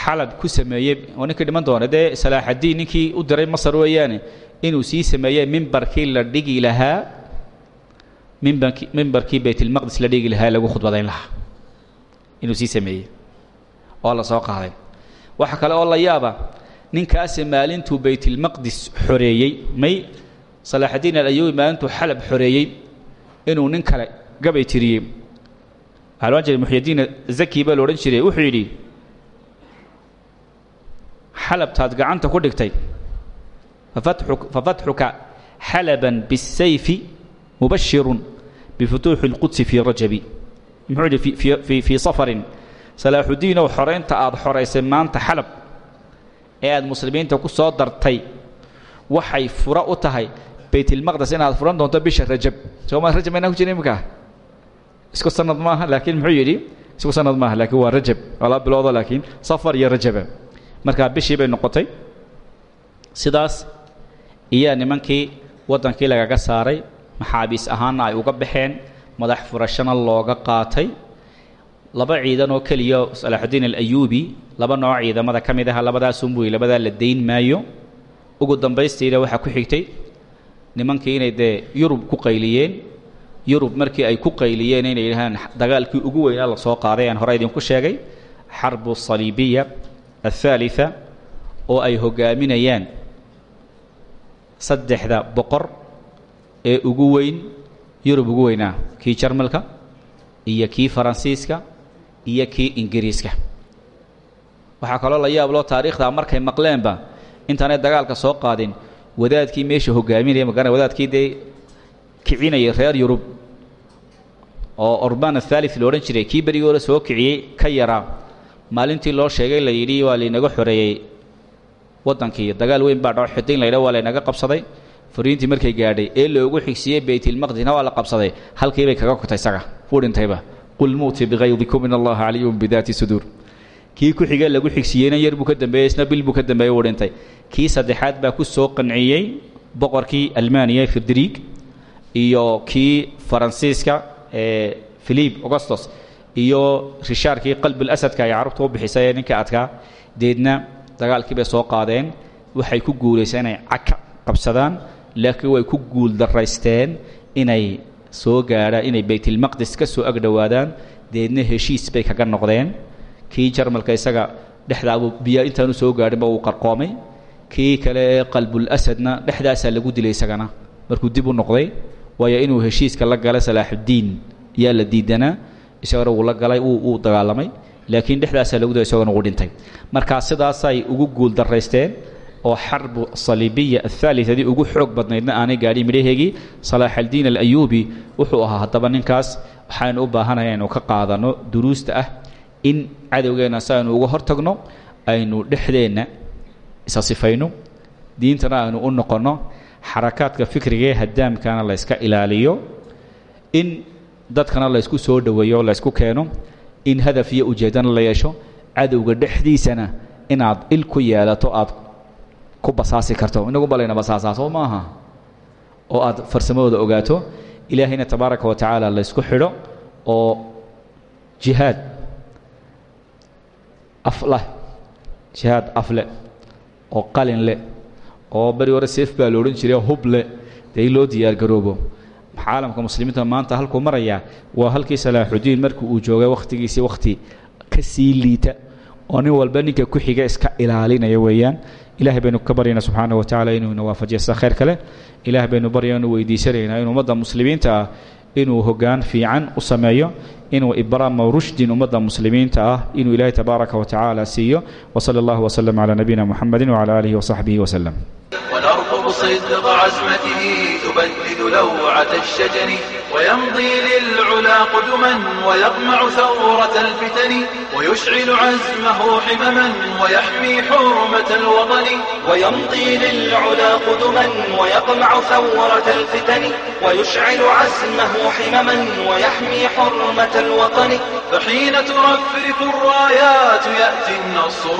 xalab ku sameeyey oo ninkii dhiman doona dee salaaxaddiin ninkii u diray masar weeyaane inuu sii sameeyey mimbarkii la dhigi lahaa mimbarki mimbarkii baytilmaqdis la dhigi lahaa lagu khudbadayn lahaa. Inuu sii sameeyey oo la soo qaaday. Waxa kale oo la yaaba ninkaasi maalintuu baytilmaqdis xoreeyey may salaaxadiin alayubi maalintuu xalab xoreeyey inuu nin kale gabay tiriyey. Ae muxyadiin zaki baa la odhan jiray wuxuu yidhi xalabtaad gacanta ku dhigtay fafatxuka xalaban bisayfi mubashirun bifutuuxi اlqudsi fii rajabi. Muxuu yidhi fii safarin. Salaaxudiinow xoraynta aad xoraysay maanta xalab ee aad muslimiinta ku soo dartay waxay fura u tahay baytilmaqdes inaad furan doonto bisha rajab. Sooma rajab maynaan ku jirin imika isku sanad maaha laakiin muxuu yidhi isku sanad maaha laakiin waa rajab. Waa laba biloodo laakiin safar iyo rajaba markaa bishii bay noqotay sidaas iyaa nimankii waddankii lagaga saaray maxaabiis ahaanna ay uga baxeen madax furashana looga qaatay laba ciidan oo keliya salaaxudiin alayuubi laba nooc ciidamada ka mid aha labadaasunbuy labadaa la dayn maayo ugu dambaystiina waxaa ku xigtay nimankii inay dee yurub ku qayliyeen yurub markii ay ku qayliyeen inay yidhahaan dagaalkii ugu weynaa la soo qaaday aan hore idinku sheegay xarbu saliibiya athaalita oo ay hogaaminayaan saddexda boqor ee ugu weyn yurub ugu weynaa kii jarmalka iyo kii faransiiska iyo kii ingiriiska. Waxaa kaloo la yaab loo taariikhdaa markay maqleenba intaanay dagaalka soo qaadin wadaadkii meesha hogaaminaya magana wadaadkii dee kicinayay reer yurub oo orban athalith la odhan jiray kii berigii hore soo kiciyey ka yaraa maalintii loo sheegay la yidhi waa laynaga xoreeyey waddankii dagaal weyn baa dhaco xidin la yidha waa laynaga qabsaday. Fariintii markay gaadhay ee loogu xigsiiyey baytilmaqdisna waa la qabsaday. Halkii kaga kutay isaga. Wuu qul muuti bikaydikum in allaha caliyun bidaati suduur kii ku xigee lagu xigsiiyeyna yar buu ka dambeeyey isna bil buu ka dambeeyey dhintay. Kii saddexaad baa ku soo qanciyey boqorkii almaniya fedrig iyo kii faransiiska philip augustus iyo rishaarkii qalbil asadka ay carabta u bixisay ee ninka adkaa. Deedna dagaalkii bay soo qaadeen waxay ku guulayseen inay caka qabsadaan laakiin way ku guul daraysteen inay soo gaadhaan inay baytilmaqdis ka soo agdhowaadaan deedna heshiis bay kaga noqdeen kii jarmalka isaga dhexdaabuu biya intaanu soo gaadhinba uu qarqoomay. Kii kale ee qalbul asadna dhexdaasaa lagu dilay isagana. Markuu dib u noqday waayo inuu heshiiska la galay salaaxuddiin yaa la diidanaa isagana wuu la galay uu dagaalamay. Laakiin dhexdaasaa lagu dilay isagona wuu dhintay. Markaa sidaasay ugu guul daraysteen oo xarbu saliibiya athaalidadii ugu xoog badnaydna aanay gaadhin midhaheegii salaaxaldiin alayuubi wuxuu ahaa haddaba ninkaas waxaynu u baahanaya inaynu ka qaadanno duruusta ah in cadowgeenna si aynu uga hor tagno aynu dhexdeenna isa sifayno diintana aynu u noqonno xarakaadka fikrigaee hadaamkana layska ilaaliyo in dadkana laysku soo dhoweeyo laysku keeno in hadaf iyo ujeeddana la yeesho cadowga dhexdiisana inaad il ku yeelato aad ku basaasi karto. Inagu balayna basaasaa maaha? Oo aad farsamadooda ogaato? Ilaahayna tabaaraka wa tacaala laysku xidho oo jihaad afleh jihaad afle oo qalin leh oo beri hore seef baa la jiray hub leh dee in loo diyaargaroobo caalamka muslimiinta maanta halkuu marayaa waa halkii salaaxudiin markii uu joogay wakhtigiisii wakhti ka sii liita oo nin walba ninka ku xiga iska ilaalinaya weeyaan. Ilahay baynu ka baryana subxaana wa tacala inuu ina waafajiya sida khayr kale ilahay baynu baryanu weydiisanaynaa in ummadda muslimiinta ah inuu hoggaan fiican u sameeyo inuu ibraama rushdin ummadda muslimiinta ah inuu ilaahay tabaaraka wa tacaala siiyo wsala allah wslm cala nabiyina muxamedi wcala aalihi wasaxbihi wslem روعة ويمضي للعلا قدما ويطمع ثورة الفتن ويشعل عزمه حمما ويحمي حرمة الوطن ويمضي للعلا قدما ويطمع ثورة الفتن ويشعل عزمه حمما ويحمي حرمة الوطن فحين ترفرف الرايات يأتي النصر